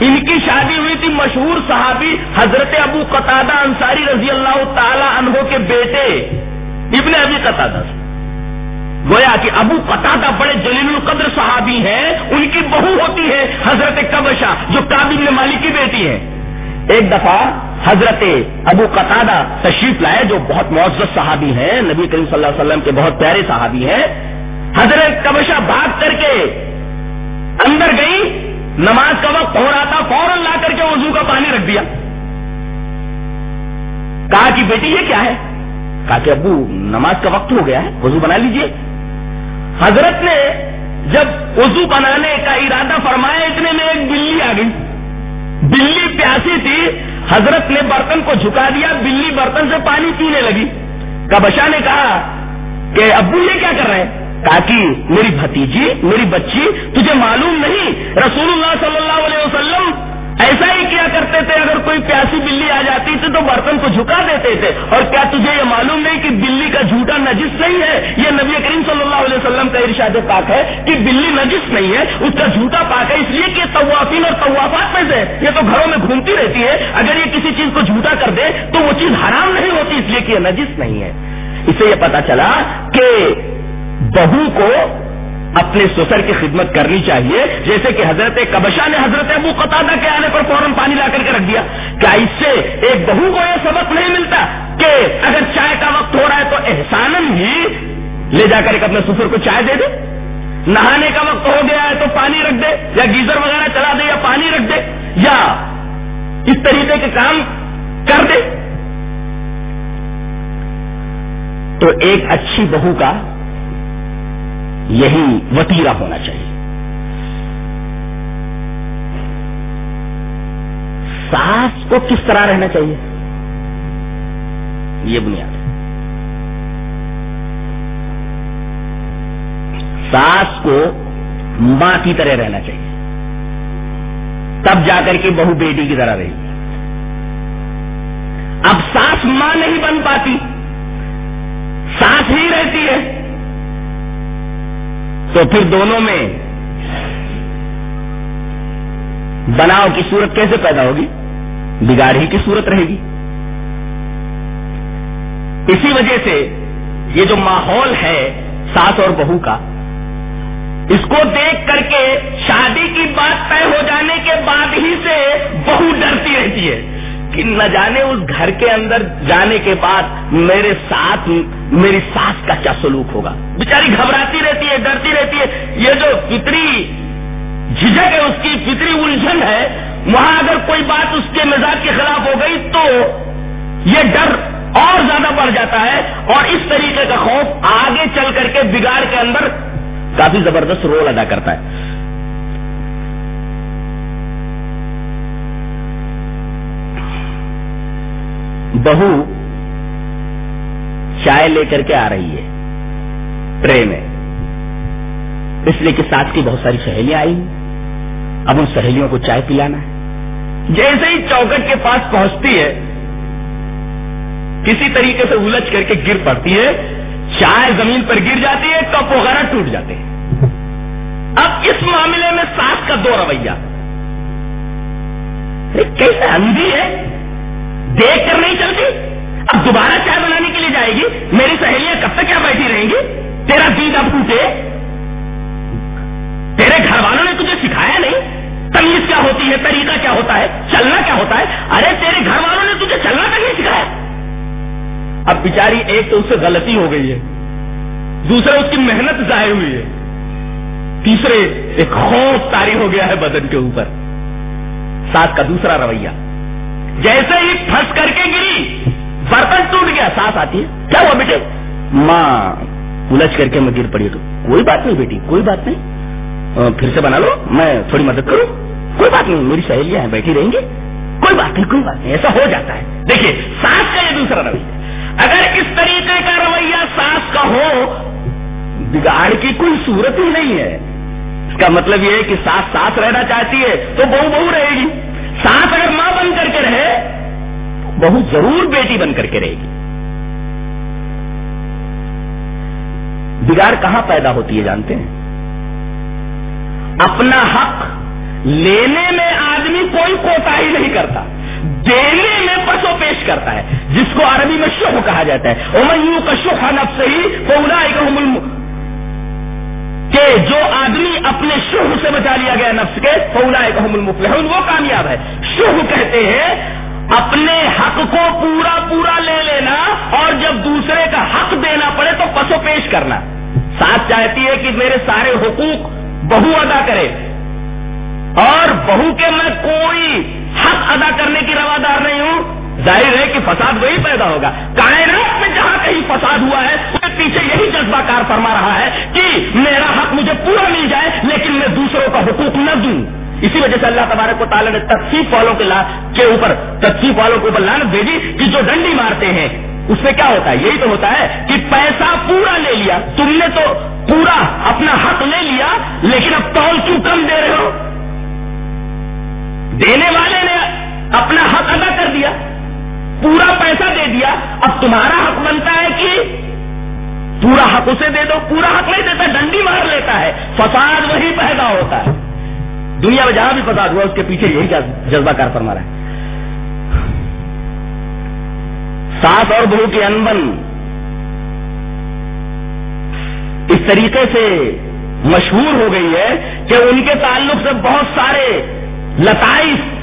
ان کی شادی ہوئی تھی مشہور صحابی حضرت ابو قطع انصاری رضی اللہ تعالی عنہ کے بیٹے، ابن ابی قطع سے گویا کہ ابو قطع بڑے جلیل القدر صحابی ہیں، ان کی بہو ہوتی ہے حضرت کبشا جو کابل مالک کی بیٹی ہے۔ ایک دفعہ حضرت ابو قطع تشریف لائے، جو بہت معزز صحابی ہیں، نبی کریم صلی اللہ علیہ وسلم کے بہت پیارے صحابی ہیں۔ حضرت کبشا بھاگ کر کے اندر گئی، نماز کا وقت ہو رہا تھا، فوراً لا کر کے وضو کا پانی رکھ دیا۔ کہا کہ بیٹی، یہ کیا ہے؟ کہا کہ ابو، نماز کا وقت ہو گیا ہے، وضو بنا لیجیے۔ حضرت نے جب وضو بنانے کا ارادہ فرمایا، اتنے میں ایک بلی آ گئی۔ بلی پیاسی تھی، حضرت نے برتن کو جھکا دیا، بلی برتن سے پانی پینے لگی۔ کبشا نے کہا کہ، ابو یہ کیا کر رہے ہیں؟ کہا کہ میری بھتیجی، میری بچی، تجھے معلوم نہیں، رسول اللہ صلی اللہ علیہ وسلم ایسا ہی کیا کرتے تھے، اگر کوئی پیاسی بلی آ جاتی تھی تو برتن کو جھکا دیتے تھے۔ اور کیا تجھے یہ معلوم نہیں کہ بلی کا جھوٹا نجس نہیں ہے؟ یہ نبی کریم صلی اللہ علیہ وسلم کا ارشاد پاک ہے کہ بلی نجس نہیں ہے، اس کا جھوٹا پاک ہے، اس لیے کہ طوافین اور طوافات میں سے، یہ تو گھروں میں گھومتی رہتی ہے۔ اگر یہ کسی چیز کو جھوٹا کر دے تو وہ چیز حرام نہیں ہوتی، اس لیے کہ یہ نجس نہیں ہے۔ اسے یہ پتا چلا کہ بہو کو اپنے سسر کی خدمت کرنی چاہیے۔ جیسے کہ حضرت کبشا نے حضرت ابو قطع کے آنے پر فوراً پانی لا کر کے رکھ دیا۔ کیا اس سے ایک بہو کو یہ سبق نہیں ملتا کہ اگر چائے کا وقت ہو رہا ہے تو احسان ہی لے جا کر ایک اپنے سسر کو چائے دے دے۔ نہانے کا وقت ہو گیا ہے تو پانی رکھ دے، یا گیزر وغیرہ چلا دے یا پانی رکھ دے، یا اس طریقے کے کام کر دے۔ تو ایک اچھی بہو کا یہی وتیرا ہونا چاہیے۔ ساس کو کس طرح رہنا چاہیے؟ یہ بنیاد ہے۔ ساس کو ماں کی طرح رہنا چاہیے۔ تب جا کر کے بہو بیٹی کی طرح رہے گی۔ اب ساس ماں نہیں بن پاتی۔ سانس ہی رہتی ہے۔ تو پھر دونوں میں بناؤ کی صورت کیسے پیدا ہوگی؟ بگاڑ ہی کی صورت رہے گی۔ اسی وجہ سے یہ جو ماحول ہے ساس اور بہو کا، اس کو دیکھ کر کے شادی کی بات طے ہو جانے کے بعد ہی سے بہو ڈرتی رہتی ہے۔ کہ نہ جانے اس گھر کے اندر جانے کے بعد میرے ساتھ میری ساس کا کیا سلوک ہوگا۔ بیچاری گھبراتی رہتی ہے، ڈرتی رہتی ہے۔ یہ جو فطری جھجک ہے، اس کی فطری الجھن ہے، وہاں اگر کوئی بات اس کے مزاج کے خلاف ہو گئی تو یہ ڈر اور زیادہ بڑھ جاتا ہے اور اس طریقے کا خوف آگے چل کر کے بگاڑ کے اندر کافی زبردست رول ادا کرتا ہے۔ بہو چائے لے کر کے آ رہی ہے ٹرے میں۔ اس لیے کہ ساتھ کی بہت ساری سہیلیاں آئی اب ان سہیلیوں کو چائے پلانا ہے۔ جیسے ہی چوکٹ کے پاس پہنچتی ہے، کسی طریقے سے الجھ کر کے گر پڑتی ہے، چائے زمین پر گر جاتی ہے کپ وغیرہ ٹوٹ جاتے ہیں۔ اب اس معاملے میں ساس کا دو رویہ۔ کیسے اندھی ہے؟ دیکھ کر نہیں چلتی؟ اب دوبارہ چائے بنانے کے لیے جائے گی، میری سہیلیاں کب تک کیا بیٹھی رہیں گی؟ تیرا دید اب ٹوٹے۔ تیرے گھر والوں نے تجھے سکھایا نہیں؟ تمیز کیا ہوتی ہے؟ طریقہ کیا ہوتا ہے؟ چلنا کیا ہوتا ہے؟ ارے، تیرے گھر والوں نے تجھے چلنا تک نہیں سکھایا؟ اب بیچاری ایک تو اس سے غلطی ہو گئی ہے، دوسرے اس کی محنت ضائع ہوئی ہے، تیسرے ایک خوف تاری ہو گیا ہے بدن کے اوپر، ساتھ کا دوسرا رویہ۔ جیسے ہی پھنس کر کے گری، برتن ٹوٹ گیا، سانس آتی ہے۔ کیا ہوا بیٹے؟ ماں، الجھ کر کے میں گر پڑی تو کوئی بات نہیں بیٹی، کوئی بات نہیں۔ پھر سے بنا لو، میں تھوڑی مدد کروں۔ کوئی بات نہیں، میری سہیلیاں ہیں، بیٹھی رہیں گی۔ کوئی بات نہیں، کوئی بات نہیں، ایسا ہو جاتا ہے۔ دیکھیے، سانس کا یہ دوسرا رویہ اگر اس طریقے کا رویہ سانس کا ہو، بگاڑ کی کوئی صورت ہی نہیں ہے۔ اس کا مطلب یہ ہے کہ سانس سانس رہنا چاہتی ہے تو بہو بہو رہے گی۔ سانس اگر ماں بن کر کے رہے بہو ضرور بیٹی بن کر کے رہے گی۔ بگاڑ کہاں پیدا ہوتی ہے جانتے ہیں؟ اپنا حق لینے میں آدمی کوئی کوتا ہی نہیں کرتا، دینے میں پسو پیش کرتا ہے، جس کو عربی میں شوہ کہا جاتا ہے۔ امیو کا شوہ نفس ہی پورا کہ جو آدمی اپنے شوہ سے بچا لیا گیا نفس کے پولا المفلحون، وہ کامیاب ہے۔ شوہ کہتے ہیں، اپنے حق کو پورا پورا لے لینا اور جب دوسرے کا حق دینا پڑے تو پسو پیش کرنا۔ ساتھ چاہتی ہے کہ میرے سارے حقوق بہو ادا کرے۔ اور بہو کے میں کوئی حق ادا کرنے کی روادار نہیں ہوں۔ ظاہر ہے کہ فساد وہی پیدا ہوگا۔ کائنات میں جہاں کہیں فساد ہوا ہے اس پیچھے یہی جذبہ کار فرما رہا ہے کہ میرا حق مجھے پورا مل جائے، لیکن میں دوسروں کا حقوق نہ دوں۔ اسی وجہ سے اللہ تبارک کو تعالیٰ نے تصیف والوں کے کے اوپر تصیف والوں کے اوپر لانت بھیجی کہ جو ڈنڈی مارتے ہیں، اس میں کیا ہوتا ہے؟ یہی تو ہوتا ہے کہ پیسہ پورا لے لیا۔ تم نے تو پورا اپنا حق لے لیا، لیکن اب تول کیوں کم دے رہے ہو؟ دینے والے نے اپنا حق ادا کر دیا۔ پورا پیسہ دے دیا، اب تمہارا حق بنتا ہے کہ پورا حق اسے دے دو۔ پورا حق نہیں دیتا، ڈنڈی مار لیتا ہے۔ فساد وہی پیدا ہوتا ہے۔ دنیا میں جہاں بھی فساد ہوا، اس کے پیچھے یہی جذبہ کار فرما رہا ہے۔ ساس اور بہو کے انبن۔ اس طریقے سے مشہور ہو گئی ہے کہ ان کے تعلق سے بہت سارے لطائف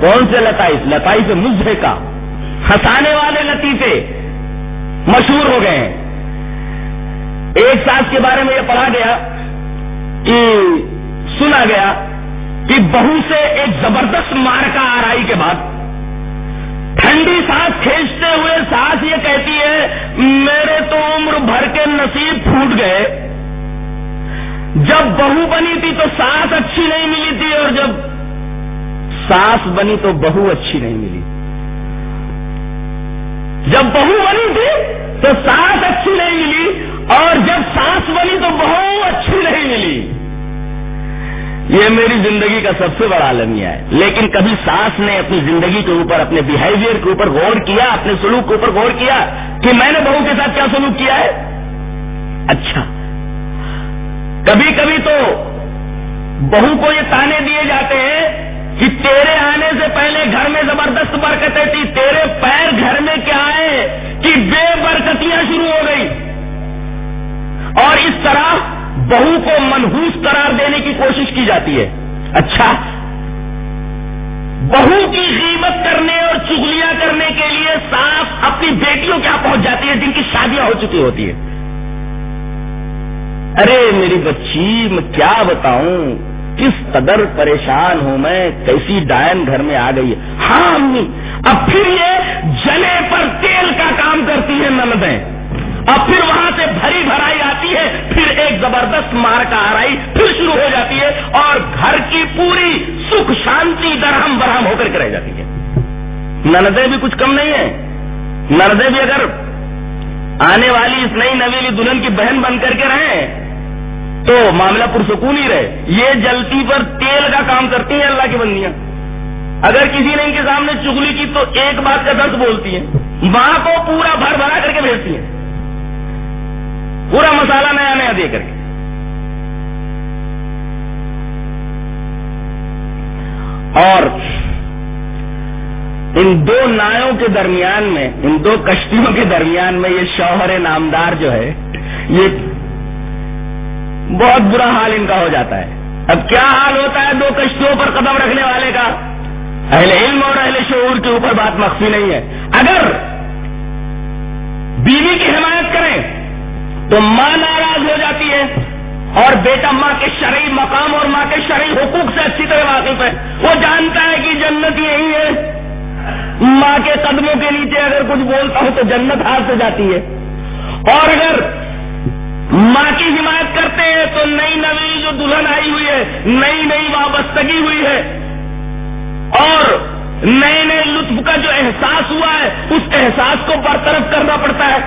کون سے لطائف؟ لطائف مجھے کا ہنسانے والے لطیفے مشہور ہو گئے ہیں۔ ایک ساس کے بارے میں یہ پڑھا گیا کہ سنا گیا کہ بہو سے ایک زبردست مارکا آرائی کے بعد ٹھنڈی سانس کھینچتے ہوئے سانس یہ کہتی ہے، میرے تو عمر بھر کے نصیب پھوٹ گئے۔ جب بہو بنی تھی تو سانس اچھی نہیں ملی تھی اور جب سانس بنی تو بہو اچھی نہیں ملی۔ جب بہو بنی تھی تو سانس اچھی نہیں ملی اور جب سانس بنی تو بہو اچھی نہیں ملی۔ یہ میری زندگی کا سب سے بڑا المیہ ہے۔ لیکن کبھی ساس نے اپنی زندگی کے اوپر، اپنے بہیویئر کے اوپر غور کیا، اپنے سلوک کے اوپر غور کیا کہ میں نے بہو کے ساتھ کیا سلوک کیا ہے؟ اچھا۔ کبھی کبھی تو بہو کو یہ تانے دیے جاتے ہیں کہ تیرے آنے سے پہلے گھر میں زبردست برکتیں تھی تیرے پیر گھر میں کیا آئے کہ بے برکتیاں شروع ہو گئی اور اس طرح بہو کو منہوس قرار دینے کی کوشش کی جاتی ہے۔ اچھا بہو کی قیمت کرنے اور چگلیاں کرنے کے لیے ساس اپنی بیٹیوں کیا پہنچ جاتی ہے، جن کی شادیاں ہو چکی ہوتی ہے ارے میری بچی، میں کیا بتاؤں؟ کس قدر پریشان ہوں میں کیسی ڈائن گھر میں آ گئی ہے۔ ہاں امی، اب پھر یہ جلے پر تیل کا کام کرتی ہے نندیں اب پھر وہاں سے بھری بھرائی آتی ہے، پھر ایک زبردست مار کا آرائی پھر شروع ہو جاتی ہے اور گھر کی پوری سکھ شانتی درہم برہم ہو کر کے رہ جاتی ہے۔ نردے بھی کچھ کم نہیں ہے نردے بھی اگر آنے والی اس نئی نویلی دلہن کی بہن بن کر کے رہے تو معاملہ پرسکون ہی رہے۔ یہ جلتی پر تیل کا کام کرتی ہیں اللہ کی بندیاں۔ اگر کسی نے ان کے سامنے چگلی کی تو ایک بات کا درد بولتی ہیں۔ ماں کو پورا بھر بھرا کر کے بھیجتی ہیں۔ پورا مسالہ نیا نیا دے کر کے۔ اور ان دو نایوں کے درمیان میں، ان دو کشتیوں کے درمیان میں یہ شوہر نامدار جو ہے، یہ بہت برا حال ان کا ہو جاتا ہے۔ اب کیا حال ہوتا ہے دو کشتیوں پر قدم رکھنے والے کا؟ اہل علم اور اہل شعور کے اوپر بات مخفی نہیں ہے۔ اگر بیوی کی حمایت کریں تو ماں ناراض ہو جاتی ہے اور بیٹا ماں کے شرعی مقام اور ماں کے شرعی حقوق سے اچھی طرح واقف ہے۔ وہ جانتا ہے کہ جنت یہی ہے۔ ماں کے قدموں کے نیچے اگر کچھ بولتا ہوں تو جنت ہاتھ سے جاتی ہے۔ اور اگر ماں کی حمایت کرتے ہیں تو نئی نئی جو دلہن آئی ہوئی ہے، نئی نئی وابستگی ہوئی ہے۔ اور نئے نئے لطف کا جو احساس ہوا ہے، اس احساس کو برطرف کرنا پڑتا ہے۔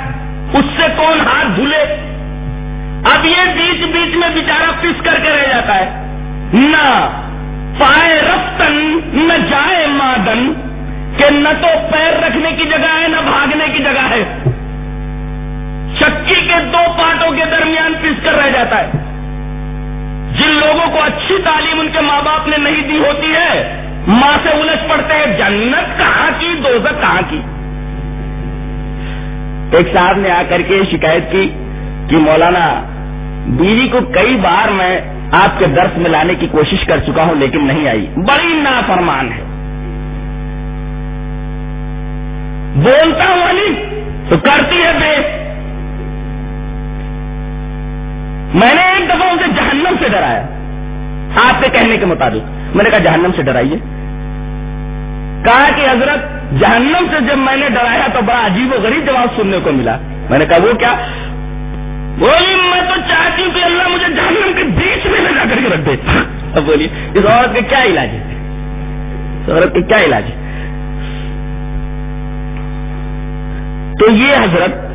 اس سے کون ہاتھ دھلے؟ اب یہ بیچ بیچ میں بےچارا پس کر کے رہ جاتا ہے۔ نہ پائے رفتن، نہ جائے مادن، کہ نہ تو پیر رکھنے کی جگہ ہے، نہ بھاگنے کی جگہ ہے۔ چکی کے دو پاٹوں کے درمیان پس کر رہ جاتا ہے۔ جن لوگوں کو اچھی تعلیم ان کے ماں باپ نے نہیں دی ہوتی ہے، ماں سے الجھ پڑتے ہیں، جنت کہاں کی دوزت کہاں کی؟ ایک صاحب نے آ کر کے شکایت کی کہ مولانا، بیوی کو کئی بار میں آپ کے درس میں لانے کی کوشش کر چکا ہوں، لیکن نہیں آئی۔ بڑی نافرمان ہے۔ بولتا ہوں علی، تو کرتی ہے بے۔ میں نے ایک دفعہ اسے جہنم سے ڈرایا۔ آپ کے کہنے کے مطابق۔ میں نے کہا، جہنم سے ڈرائیے۔ کہا کہ حضرت، جہنم سے جب میں نے ڈرایا تو بڑا عجیب و غریب جواب سننے کو ملا۔ میں نے کہا، وہ کیا؟ بولی، میں تو چاہتی ہوں کہ اللہ مجھے جہنم کے بیچ میں لے جا کر کے رکھ دے۔ اب بولی اس عورت کا کیا علاج ہے؟ اس عورت کا کیا علاج ہے؟ تو یہ حضرت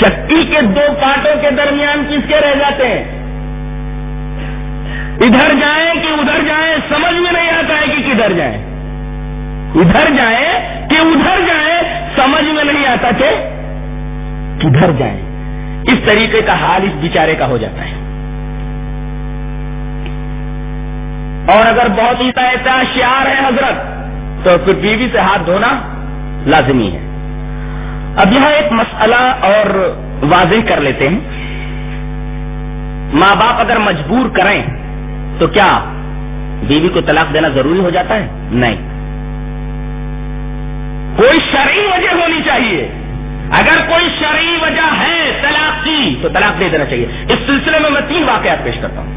چکی کے دو پاٹوں کے درمیان کس کے رہ جاتے ہیں؟ ادھر جائیں کہ ادھر جائیں، سمجھ میں نہیں آتا ہے کہ کدھر جائیں۔ ادھر جائیں کہ ادھر جائیں، سمجھ میں نہیں آتا کہ کدھر جائیں۔ اس طریقے کا حال اس بیچارے کا ہو جاتا ہے۔ اور اگر بہت ہی شیار ہے حضرت، تو پھر بیوی سے ہاتھ دھونا لازمی ہے۔ اب یہاں ایک مسئلہ اور واضح کر لیتے ہیں۔ ماں باپ اگر مجبور کریں تو کیا بیوی کو طلاق دینا ضروری ہو جاتا ہے؟ نہیں۔ کوئی شرعی وجہ ہونی چاہیے۔ اگر کوئی شرعی وجہ ہے طلاق کی تو طلاق دے دینا چاہیے۔ اس سلسلے میں میں تین واقعات پیش کرتا ہوں۔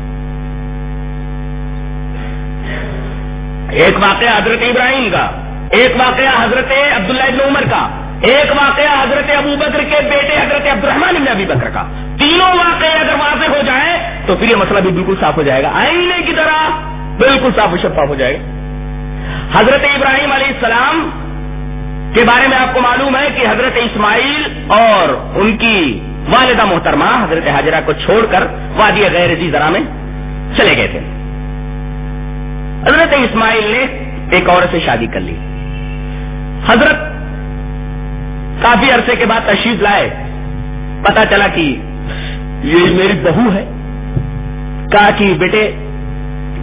ایک واقعہ حضرت ابراہیم کا، ایک واقعہ حضرت عبداللہ ابن عمر کا۔ ایک واقعہ حضرت ابو بکر کے بیٹے حضرت عبد الرحمان ابن ابی بکر کا۔ تینوں واقعے اگر واضح ہو جائے تو پھر یہ مسئلہ بھی بالکل صاف ہو جائے گا۔ آئینے کی طرح بالکل صاف و شفاف ہو جائے گا۔ حضرت ابراہیم علیہ السلام کے بارے میں آپ کو معلوم ہے کہ حضرت اسماعیل اور ان کی والدہ محترمہ حضرت حاجرہ کو چھوڑ کر وادی غیر جی ذرا میں چلے گئے تھے۔ حضرت اسماعیل نے ایک عورت سے شادی کر لی۔ حضرت کافی عرصے کے بعد تشریف لائے۔ پتا چلا کہ یہ میری بہو ہے۔ کہا کہ بیٹے،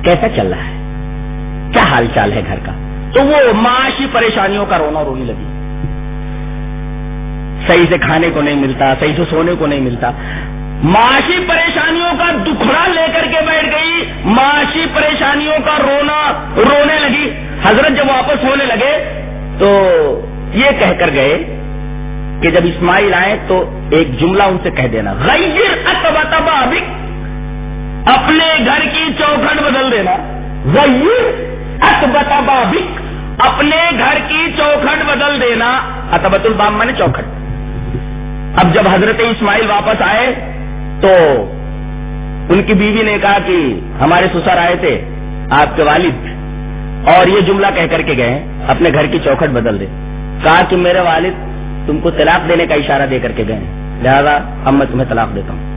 کیسا چل رہا ہے؟ کیا حال چال ہے گھر کا؟ تو وہ معاشی پریشانیوں کا رونا رونی لگی۔ صحیح سے کھانے کو نہیں ملتا، صحیح سے سونے کو نہیں ملتا۔ معاشی پریشانیوں کا دکھڑا لے کر کے بیٹھ گئی۔ معاشی پریشانیوں کا رونا رونے لگی۔ حضرت جب واپس ہونے لگے تو یہ کہہ کر گئے کہ جب اسماعیل آئے تو ایک جملہ ان سے کہہ دینا، غیر اپنے گھر کی چوکھٹ بدل دینا۔ غیر بابک اپنے گھر کی چوکھٹ بدل دینا۔ اتبت البام نے چوکھٹ۔ اب جب حضرت اسماعیل واپس آئے تو ان کی بیوی نے کہا کہ ہمارے سسر آئے تھے، آپ کے والد۔ اور یہ جملہ کہہ کر کے گئے، اپنے گھر کی چوکھٹ بدل دے۔ کہا کہ میرے والد تم کو طلاق دینے کا اشارہ دے کر کے گئے لہذا اب میں تمہیں طلاق دیتا ہوں۔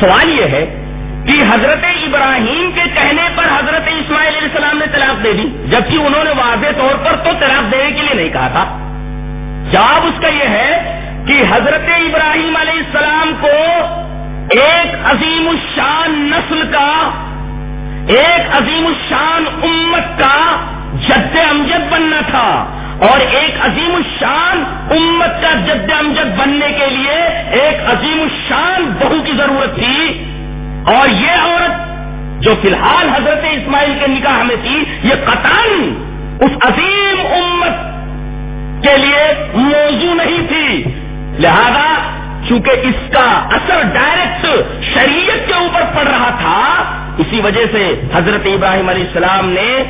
سوال یہ ہے کہ حضرت ابراہیم کے کہنے پر حضرت اسماعیل علیہ السلام نے طلاق دے دی، جبکہ انہوں نے واضح طور پر تو طلاق دینے کے لیے نہیں کہا تھا۔ جواب اس کا یہ ہے کہ حضرت ابراہیم علیہ السلام کو ایک عظیم الشان نسل کا، ایک عظیم الشان امت کا جد امجد بننا تھا۔ اور ایک عظیم الشان امت کا جد امجد بننے کے لیے ایک عظیم الشان بہو کی ضرورت تھی۔ اور یہ عورت جو فی الحال حضرت اسماعیل کے نکاح میں تھی، یہ قطان اس عظیم امت کے لیے موضوع نہیں تھی۔ لہذا چونکہ اس کا اثر ڈائریکٹ شریعت کے اوپر پڑ رہا تھا، اسی وجہ سے حضرت ابراہیم علیہ السلام نے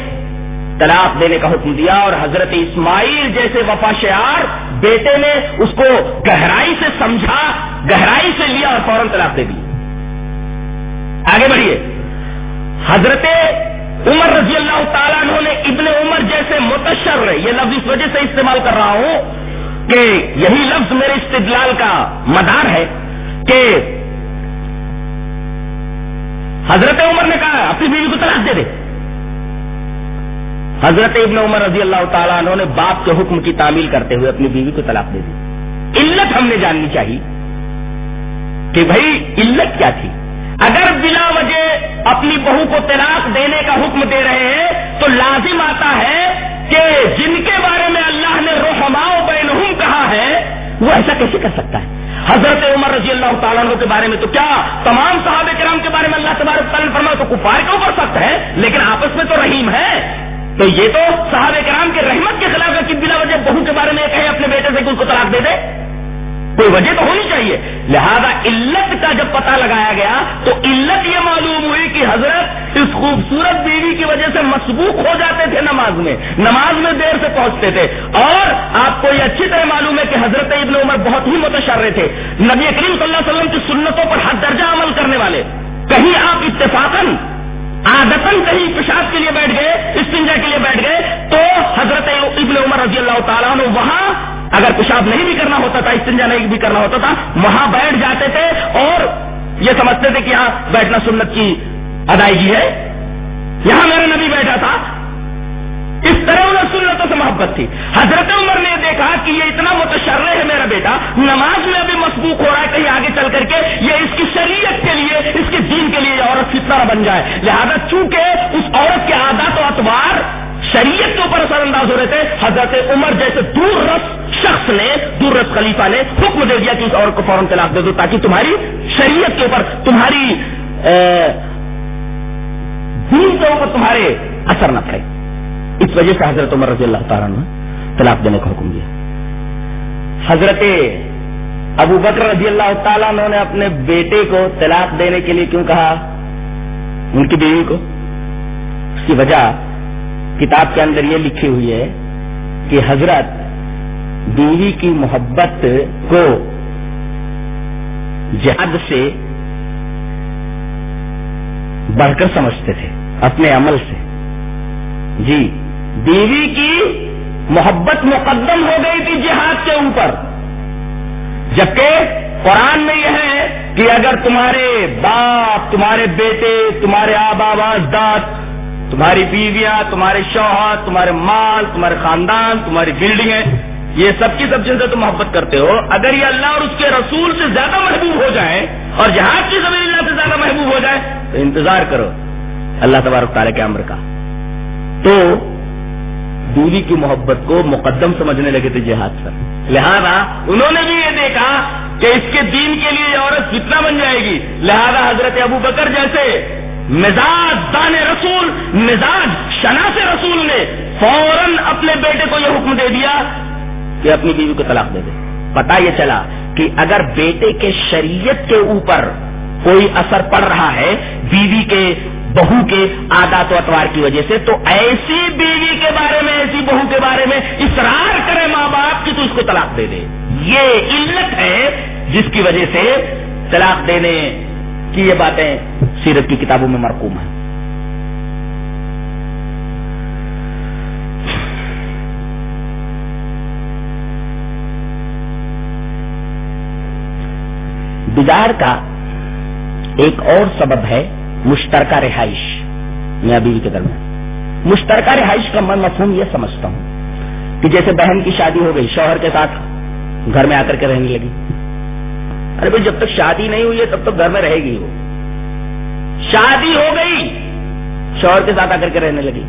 طلاق دینے کا حکم دیا اور حضرت اسماعیل جیسے وفا شعار بیٹے نے اس کو گہرائی سے سمجھا، گہرائی سے لیا اور فوراً طلاق دے دی۔ آگے بڑھیے۔ حضرت عمر رضی اللہ تعالیٰ عنہ نے ابن عمر جیسے متشر، یہ لفظ اس وجہ سے استعمال کر رہا ہوں کہ یہی لفظ میرے استدلال کا مدار ہے کہ حضرت عمر نے کہا اپنی بیوی کو طلاق دے دے۔ حضرت ابن عمر رضی اللہ تعالیٰ عنہ نے باپ کے حکم کی تعمیل کرتے ہوئے اپنی بیوی کو طلاق دے دی۔ علت ہم نے جاننی چاہیے کہ بھائی علت کیا تھی؟ اگر بلا وجہ اپنی بہو کو طلاق دینے کا حکم دے رہے ہیں، تو لازم آتا ہے کہ جن کے بارے میں اللہ نے روحماؤ بینہم کہا ہے، وہ ایسا کیسے کر سکتا ہے؟ حضرت عمر رضی اللہ تعالیٰ عنہ کے بارے میں تو کیا تمام صحابہ کرام کے بارے میں اللہ تبارک تعالیٰ فرما تو کفار کے اوپر سخت ہے، لیکن آپس میں تو رحیم ہے۔ تو یہ تو صحابہ کرام کے رحمت کے خلاف ہے کہ بلا وجہ بہو کے بارے میں کہے اپنے بیٹے سے کہ اس کو طلاق دے دے۔ کوئی وجہ تو ہونی چاہیے۔ لہذا علت کا جب پتہ لگایا گیا، تو علت یہ معلوم ہوئی کہ حضرت اس خوبصورت بیوی کی وجہ سے مسبوق ہو جاتے تھے نماز میں۔ نماز میں دیر سے پہنچتے تھے۔ اور آپ کو یہ اچھی طرح معلوم ہے کہ حضرت ابن عمر بہت ہی متشرے تھے۔ نبی کریم صلی اللہ علیہ وسلم کی سنتوں پر حد درجہ عمل کرنے والے۔ کہیں آپ اتفاقاً آدتن کہیں پیشاب کے لیے بیٹھ گئے، استنجا کے لیے بیٹھ گئے، تو حضرت ابن عمر رضی اللہ تعالیٰ نے وہاں اگر پیشاب نہیں بھی کرنا ہوتا تھا، استنجا نہیں بھی کرنا ہوتا تھا، وہاں بیٹھ جاتے تھے اور یہ سمجھتے تھے کہ یہاں بیٹھنا سنت کی ادائیگی ہے۔ یہاں میرا نبی بیٹھا تھا اس طرح انہیں سنتوں سے محبت تھی۔ حضرت عمر نے دیکھا کہ یہ اتنا متشرے ہے میرا بیٹا، نماز میں ابھی مسبوق ہو رہا ہے، کہیں آگے چل کر کے یہ اس کی شریعت کے لیے، اس کے دین کے لیے یہ عورت کس طرح بن جائے۔ لہذا چونکہ اس عورت کے عادات و اتوار شریعت کے اوپر اثر انداز ہو رہے تھے، حضرت عمر جیسے دور رس شخص نے درت خلیفہ نے حکم دے دیا کہ اس عورت کو فوراً طلاق دے دو تاکہ تمہاری شریعت کے اوپر تمہاری دین کے اوپر تمہارے اثر نہ پڑے۔ اس وجہ سے حضرت عمر رضی اللہ تعالیٰ نے طلاق دینے کا حکم دیا۔ حضرت ابو بکر رضی اللہ تعالیٰ نے اپنے بیٹے کو طلاق دینے کے لیے کیوں کہا؟ ان کی بیوی کو۔ اس کی وجہ کتاب کے اندر یہ لکھی ہوئی ہے کہ حضرت بیوی کی محبت کو جہاد سے بڑھ کر سمجھتے تھے، اپنے عمل سے۔ جی بیوی کی محبت مقدم ہو گئی تھی جہاد کے اوپر۔ جبکہ قرآن میں یہ ہے کہ اگر تمہارے باپ، تمہارے بیٹے، تمہارے آبا اجداد تمہاری بیویاں، تمہارے شوہر، تمہارے مال، تمہارے خاندان، تمہاری بلڈنگیں، یہ سب کی سب چیزیں تم محبت کرتے ہو، اگر یہ اللہ اور اس کے رسول سے زیادہ محبوب ہو جائے اور جہاز کی زمین اللہ سے زیادہ محبوب ہو جائے تو انتظار کرو۔ اللہ تبارک تعالیٰ کے امر کا۔ تو دوری کی محبت کو مقدم سمجھنے لگے تھے جہاد پر۔ لہذا انہوں نے بھی یہ دیکھا کہ اس کے دین کے لیے یہ عورت کتنا بن جائے گی، لہذا حضرت ابو بکر جیسے مزاج دان رسول، مزاج شناس رسول نے فوراً اپنے بیٹے کو یہ حکم دے دیا کہ اپنی بیوی کو طلاق دے دے۔ پتا یہ چلا کہ اگر بیٹے کے شریعت کے اوپر کوئی اثر پڑ رہا ہے، بیوی کے بہو کے عادات و اتوار کی وجہ سے تو ایسی بیوی کے بارے میں، ایسی بہو کے بارے میں اصرار کرے ماں باپ کی تو اس کو طلاق دے دے۔ یہ علت ہے جس کی وجہ سے طلاق دینے کی یہ باتیں سیرت کی کتابوں میں مرکوم ہیں۔ بگاڑ کا ایک اور سبب ہے مشترکہ رہائش میاں بیوی کے درمیان۔ مشترکہ رہائش کا میں مفہوم یہ سمجھتا ہوں کہ جیسے بہن کی شادی ہو گئی، شوہر کے ساتھ گھر میں آ کر کے رہنے لگی۔ ارے بھائی، جب تک شادی نہیں ہوئی ہے، تب تک گھر میں رہے گی وہ۔ شادی ہو گئی، شوہر کے ساتھ آ کر کے رہنے لگی۔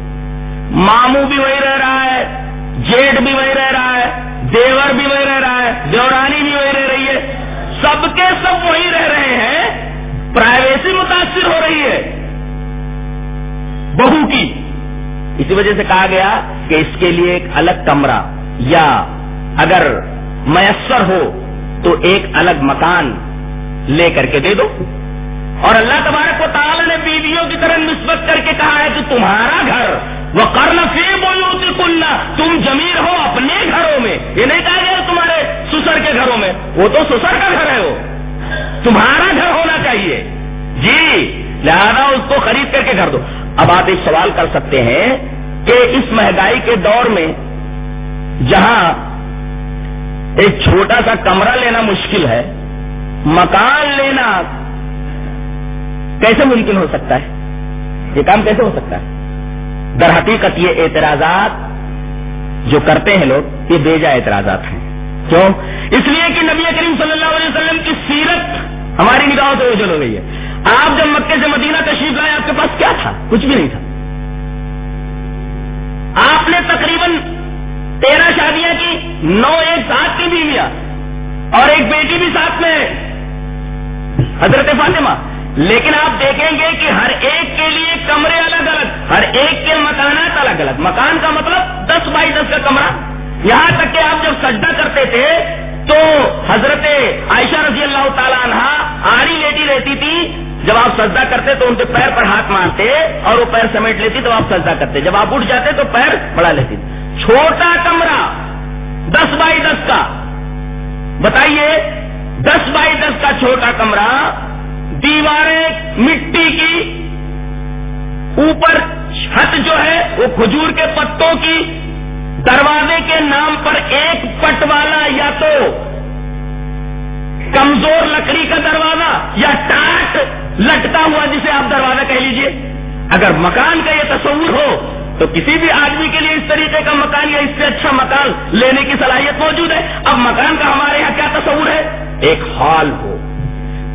مامو بھی وہی رہ رہا ہے جیٹ بھی وہی رہ رہا ہے، دیور بھی وہی رہ رہا ہے، دیورانی بھی وہی رہ رہی ہے۔ سب کے سب وہی رہ رہے ہیں۔ پرائیویسی متاثر ہو رہی ہے۔ بہو کی۔ اسی وجہ سے کہا گیا کہ اس کے لیے ایک الگ کمرہ یا اگر میسر ہو تو ایک الگ مکان لے کر کے دے دو۔ اور اللہ تبارک و تعالیٰ نے بیویوں کی طرح نسبت کر کے کہا ہے کہ تمہارا گھر وہ کرنا فی بولو کننا تم جمیر ہو اپنے گھروں میں۔ یہ نہیں کہا گیا تمہارے سسر کے گھروں میں، وہ تو سسر کا گھر ہے وہ۔ تمہارا گھر ہونا چاہیے۔ جی لہذا اس کو خرید کر کے گھر دو۔ اب آپ ایک سوال کر سکتے ہیں کہ اس مہنگائی کے دور میں جہاں ایک چھوٹا سا کمرہ لینا مشکل ہے، مکان لینا کیسے ممکن ہو سکتا ہے؟ یہ کام کیسے ہو سکتا ہے؟ در حقیقت یہ اعتراضات جو کرتے ہیں لوگ، یہ بے جا اعتراضات ہیں۔ کیوں؟ اس لیے کہ نبی کریم صلی اللہ علیہ وسلم کی سیرت ہماری نگاہوں سے اوجل ہو گئی ہے۔ آپ جب مکے سے مدینہ تشریف لائے، آپ کے پاس کیا تھا؟ کچھ بھی نہیں تھا۔ آپ نے تقریباً تیرہ شادیاں کی، نو ایک ساتھ کی بیویاں اور ایک بیٹی بھی ساتھ میں ہے۔ حضرت فاطمہ۔ لیکن آپ دیکھیں گے کہ ہر ایک کے لیے کمرے الگ الگ، ہر ایک کے مکانات الگ الگ۔ مکان کا مطلب دس بائی دس کا کمرہ۔ یہاں تک کہ آپ جب سجدہ کرتے تھے تو حضرت عائشہ رضی اللہ تعالیٰ عنہ آڑی لیٹی رہتی تھی، جب آپ سجدہ کرتے تو ان کے پیر پر ہاتھ مارتے اور وہ پیر سمیٹ لیتی تو آپ سجدہ کرتے۔ جب آپ اٹھ جاتے تو پیر بڑھا لیتی۔ چھوٹا کمرہ، دس بائی دس کا۔ بتائیے، دس بائی دس کا چھوٹا کمرہ دیواریں مٹی کی، اوپر چھت جو ہے وہ کھجور کے پتوں کی دروازے کے نام پر ایک پٹ والا یا تو کمزور لکڑی کا دروازہ یا ٹاٹ لٹتا ہوا جسے آپ دروازہ کہہ لیجیے۔ اگر مکان کا یہ تصور ہو، تو کسی بھی آدمی کے لیے اس طریقے کا مکان یا اس سے اچھا مکان لینے کی صلاحیت موجود ہے۔ اب مکان کا ہمارے یہاں کیا تصور ہے؟ ایک ہال ہو،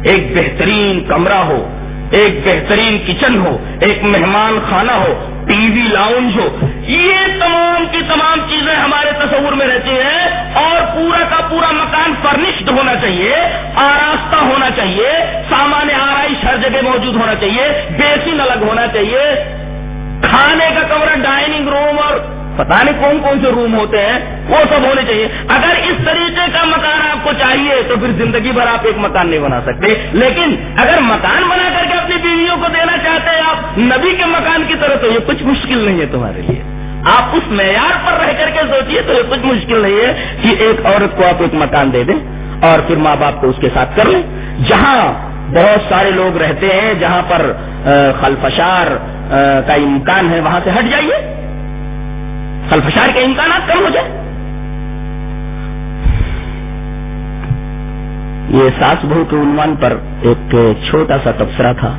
ایک بہترین کمرہ ہو، ایک بہترین کچن ہو، ایک مہمان خانہ ہو ٹی وی لاؤنج ہو، یہ تمام کی تمام چیزیں ہمارے تصور میں رہتی ہیں اور پورا کا پورا مکان فرنشڈ ہونا چاہیے، آراستہ ہونا چاہیے، سامان آرائش ہر جگہ موجود ہونا چاہیے، بیسن الگ ہونا چاہیے، کھانے کا کمرہ، ڈائننگ روم اور پتا نہیں کون کون سے روم ہوتے ہیں، وہ سب ہونے چاہیے۔ اگر اس طریقے کا مکان آپ کو چاہیے، تو پھر زندگی بھر آپ ایک مکان نہیں بنا سکتے۔ لیکن اگر مکان بنا کر کے اپنی بیویوں کو دینا چاہتے ہیں، آپ نبی کے مکان کی طرح تو یہ کچھ مشکل نہیں ہے تمہارے لیے۔ آپ اس معیار پر رہ کر کے سوچیے تو یہ کچھ مشکل نہیں ہے کہ ایک عورت کو آپ ایک مکان دے دیں اور پھر ماں باپ کو اس کے ساتھ کر لیں۔ جہاں بہت سارے لوگ رہتے ہیں، جہاں پر خلفشار کا امکان ہے، وہاں سے ہٹ جائیے۔ سلفشار کے امکانات کم ہو جائے یہ ساس بہو کے عنوان پر ایک چھوٹا سا تبصرہ تھا۔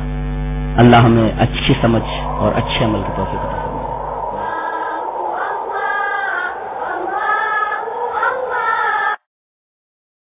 اللہ ہمیں اچھی سمجھ اور اچھے عمل کی توفیق